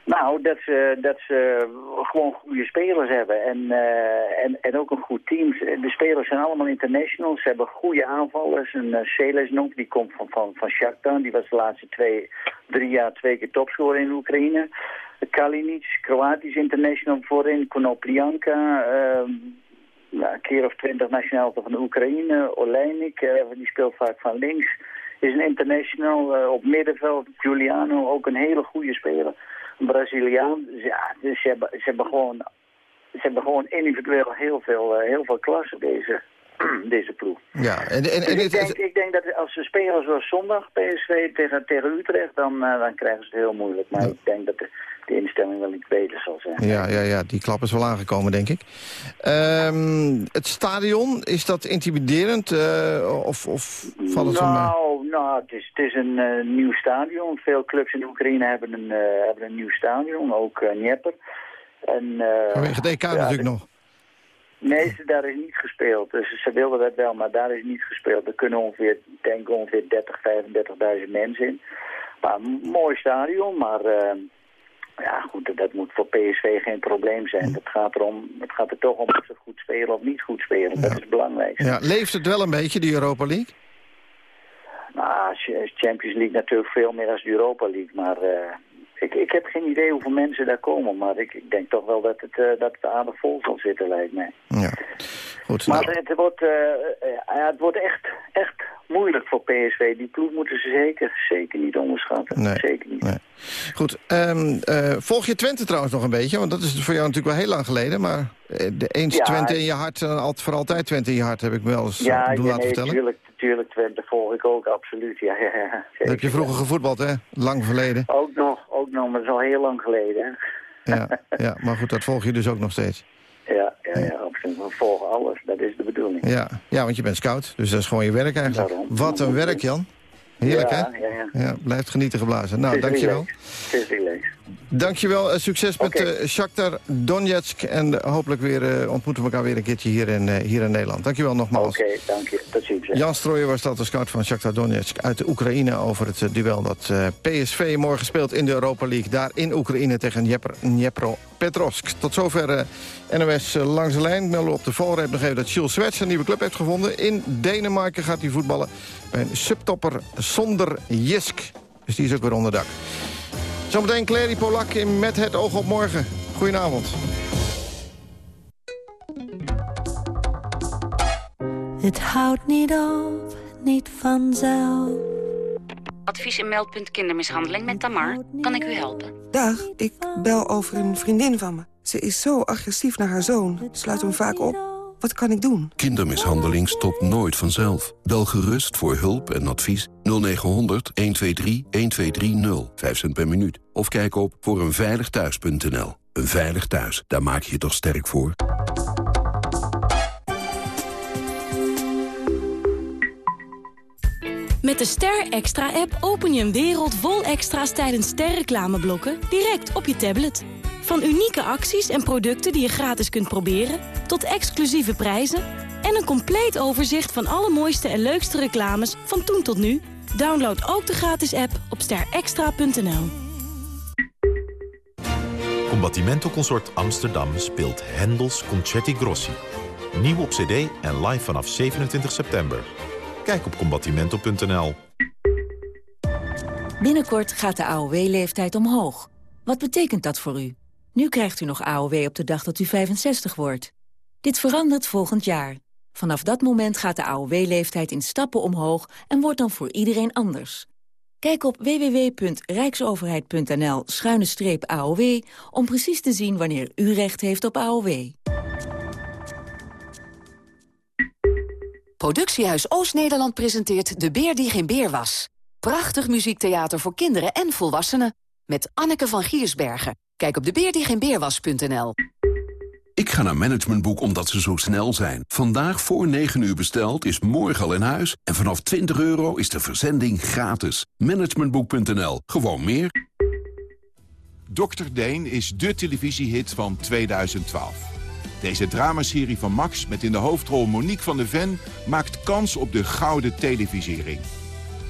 Speaker 25: Nou, dat ze, dat ze gewoon goede spelers hebben en, en, en ook een goed team. De spelers zijn allemaal internationals. Ze hebben goede aanvallers. En uh, Selesnok, die komt van, van, van Shakhtar. Die was de laatste twee, drie jaar twee keer topscorer in Oekraïne. Kalinic, Kroatisch international voorin. Konoplyanka, uh, ja, een keer of twintig nationaal van de Oekraïne. Oleinik, uh, die speelt vaak van links. Is een international uh, op middenveld. Giuliano, ook een hele goede speler. Een Braziliaan. Ja, dus ze hebben, ze hebben gewoon... Ze hebben gewoon individueel heel veel, uh, heel veel klasse, deze, deze ploeg.
Speaker 10: Ja, en, en,
Speaker 25: Dus ik, denk, ik denk dat als ze spelen zoals zondag, PSV tegen, tegen Utrecht, dan, uh, dan krijgen ze het heel moeilijk. Maar ik denk dat de, de instelling wel iets beter zal zijn.
Speaker 10: Ja, ja, ja, die klap is wel aangekomen, denk ik. Um, het stadion, is dat intimiderend uh, of, of valt het
Speaker 25: nou? Nou, het is, het is een uh, nieuw stadion. Veel clubs in Oekraïne hebben een, uh, hebben een nieuw stadion, ook uh, Dnieper. En,
Speaker 10: Vanwege het EK ja, natuurlijk nog.
Speaker 25: Nee, daar is niet gespeeld. Dus ze wilden dat wel, maar daar is niet gespeeld. Er kunnen ongeveer, denk ongeveer 30, 35.000 mensen in. Maar een mooi stadion, maar uh, ja, goed, dat moet voor PSV geen probleem zijn. Het gaat, erom, het gaat er toch om of ze goed spelen of niet goed spelen. Ja. Dat is belangrijk.
Speaker 10: Ja, leeft het wel een beetje, die Europa League?
Speaker 25: Nou, Champions League natuurlijk veel meer als de Europa League, maar... Uh, ik, ik heb geen idee hoeveel mensen daar komen, maar ik, ik denk toch wel dat het, uh, dat het aardig vol zal zitten, lijkt mij.
Speaker 10: Ja, goed.
Speaker 25: Maar nou. het, wordt, uh, ja, het wordt echt, echt moeilijk voor PSV. Die ploeg moeten ze zeker, zeker niet onderschatten.
Speaker 10: Nee,
Speaker 25: zeker niet.
Speaker 10: Nee. Goed, um, uh, volg je Twente trouwens nog een beetje? Want dat is voor jou natuurlijk wel heel lang geleden, maar de eens ja, Twente in je hart, en voor altijd Twente in je hart, heb ik me wel eens
Speaker 25: ja,
Speaker 10: doen
Speaker 25: ja,
Speaker 10: laten
Speaker 25: nee,
Speaker 10: vertellen.
Speaker 25: Tuurlijk, natuurlijk, Twente volg ik ook, absoluut. Ja, ja,
Speaker 10: heb je vroeger gevoetbald, hè? Lang verleden.
Speaker 25: Ook nog, ook nog, maar dat is al heel lang geleden.
Speaker 10: Ja, ja, maar goed, dat volg je dus ook nog steeds.
Speaker 25: Ja, ja, ja, absoluut. We volgen alles, dat is de bedoeling.
Speaker 10: Ja, ja, want je bent scout, dus dat is gewoon je werk eigenlijk.
Speaker 25: Daarom.
Speaker 10: Wat een werk, Jan. Heerlijk,
Speaker 25: ja,
Speaker 10: hè?
Speaker 25: Ja, ja.
Speaker 10: ja, blijft genieten geblazen. Nou, dankjewel.
Speaker 25: Het is.
Speaker 10: Dankjewel. Uh, succes met okay. uh, Shakhtar Donetsk. En uh, hopelijk weer ontmoeten we elkaar weer een keertje hier in, hier in Nederland. Dankjewel nogmaals.
Speaker 25: Oké, okay, dank je. Tot ziens.
Speaker 10: Jan Strooijer was dat de scout van Shakhtar Donetsk uit de Oekraïne... over het duel dat PSV morgen speelt in de Europa League. Daar in Oekraïne tegen Dnepro Petrovsk. Tot zover NOS langs de lijn. Melden op de valreep nog even dat Jules Swets een nieuwe club heeft gevonden. In Denemarken gaat hij voetballen bij een subtopper zonder Jisk. Dus die is ook weer onder dak. Zometeen Clary Polak in Met het oog op morgen. Goedenavond.
Speaker 26: Het houdt niet op, niet vanzelf.
Speaker 27: Advies en meldpunt kindermishandeling met Tamar. Kan ik u helpen?
Speaker 21: Dag, ik bel over een vriendin van me. Ze is zo agressief naar haar zoon. Sluit hem vaak op. Wat kan ik doen?
Speaker 28: Kindermishandeling stopt nooit vanzelf. Bel gerust voor hulp en advies 0900 123 1230. 5 cent per minuut. Of kijk op voor eenveiligthuis.nl. Een veilig thuis, daar maak je je toch sterk voor?
Speaker 29: Met de Ster Extra-app open je een wereld vol extra's tijdens sterreclameblokken direct op je tablet. Van unieke acties en producten die je gratis kunt proberen... tot exclusieve prijzen en een compleet overzicht van alle mooiste en leukste reclames van toen tot nu. Download ook de gratis app op sterextra.nl.
Speaker 30: Combattimento Consort Amsterdam speelt Hendels Concerti Grossi. Nieuw op cd en live vanaf 27 september. Kijk op combattimento.nl.
Speaker 31: Binnenkort gaat de AOW-leeftijd omhoog. Wat betekent dat voor u? Nu krijgt u nog AOW op de dag dat u 65 wordt. Dit verandert volgend jaar. Vanaf dat moment gaat de AOW-leeftijd in stappen omhoog en wordt dan voor iedereen anders. Kijk op www.rijksoverheid.nl-aow om precies te zien wanneer u recht heeft op AOW.
Speaker 32: Productiehuis Oost-Nederland presenteert De Beer die geen beer was. Prachtig muziektheater voor kinderen en volwassenen. Met Anneke van Giersbergen. Kijk op debeerdiegeenbeerwas.nl.
Speaker 28: Ik ga naar Managementboek omdat ze zo snel zijn. Vandaag voor 9 uur besteld is morgen al in huis. En vanaf 20 euro is de verzending gratis. Managementboek.nl. Gewoon meer.
Speaker 2: Dr. Deen is de televisiehit van 2012. Deze dramaserie van Max met in de hoofdrol Monique van de Ven... maakt kans op de gouden televisiering.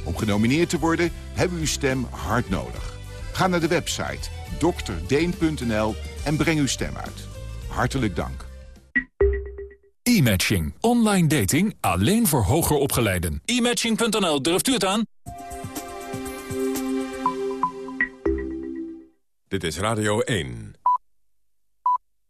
Speaker 2: Om genomineerd te worden hebben we uw stem hard nodig. Ga naar de website drdeen.nl en breng uw stem uit. Hartelijk dank.
Speaker 33: E-matching. Online dating alleen voor hoger opgeleiden. E-matching.nl, durft u het aan?
Speaker 30: Dit is Radio 1.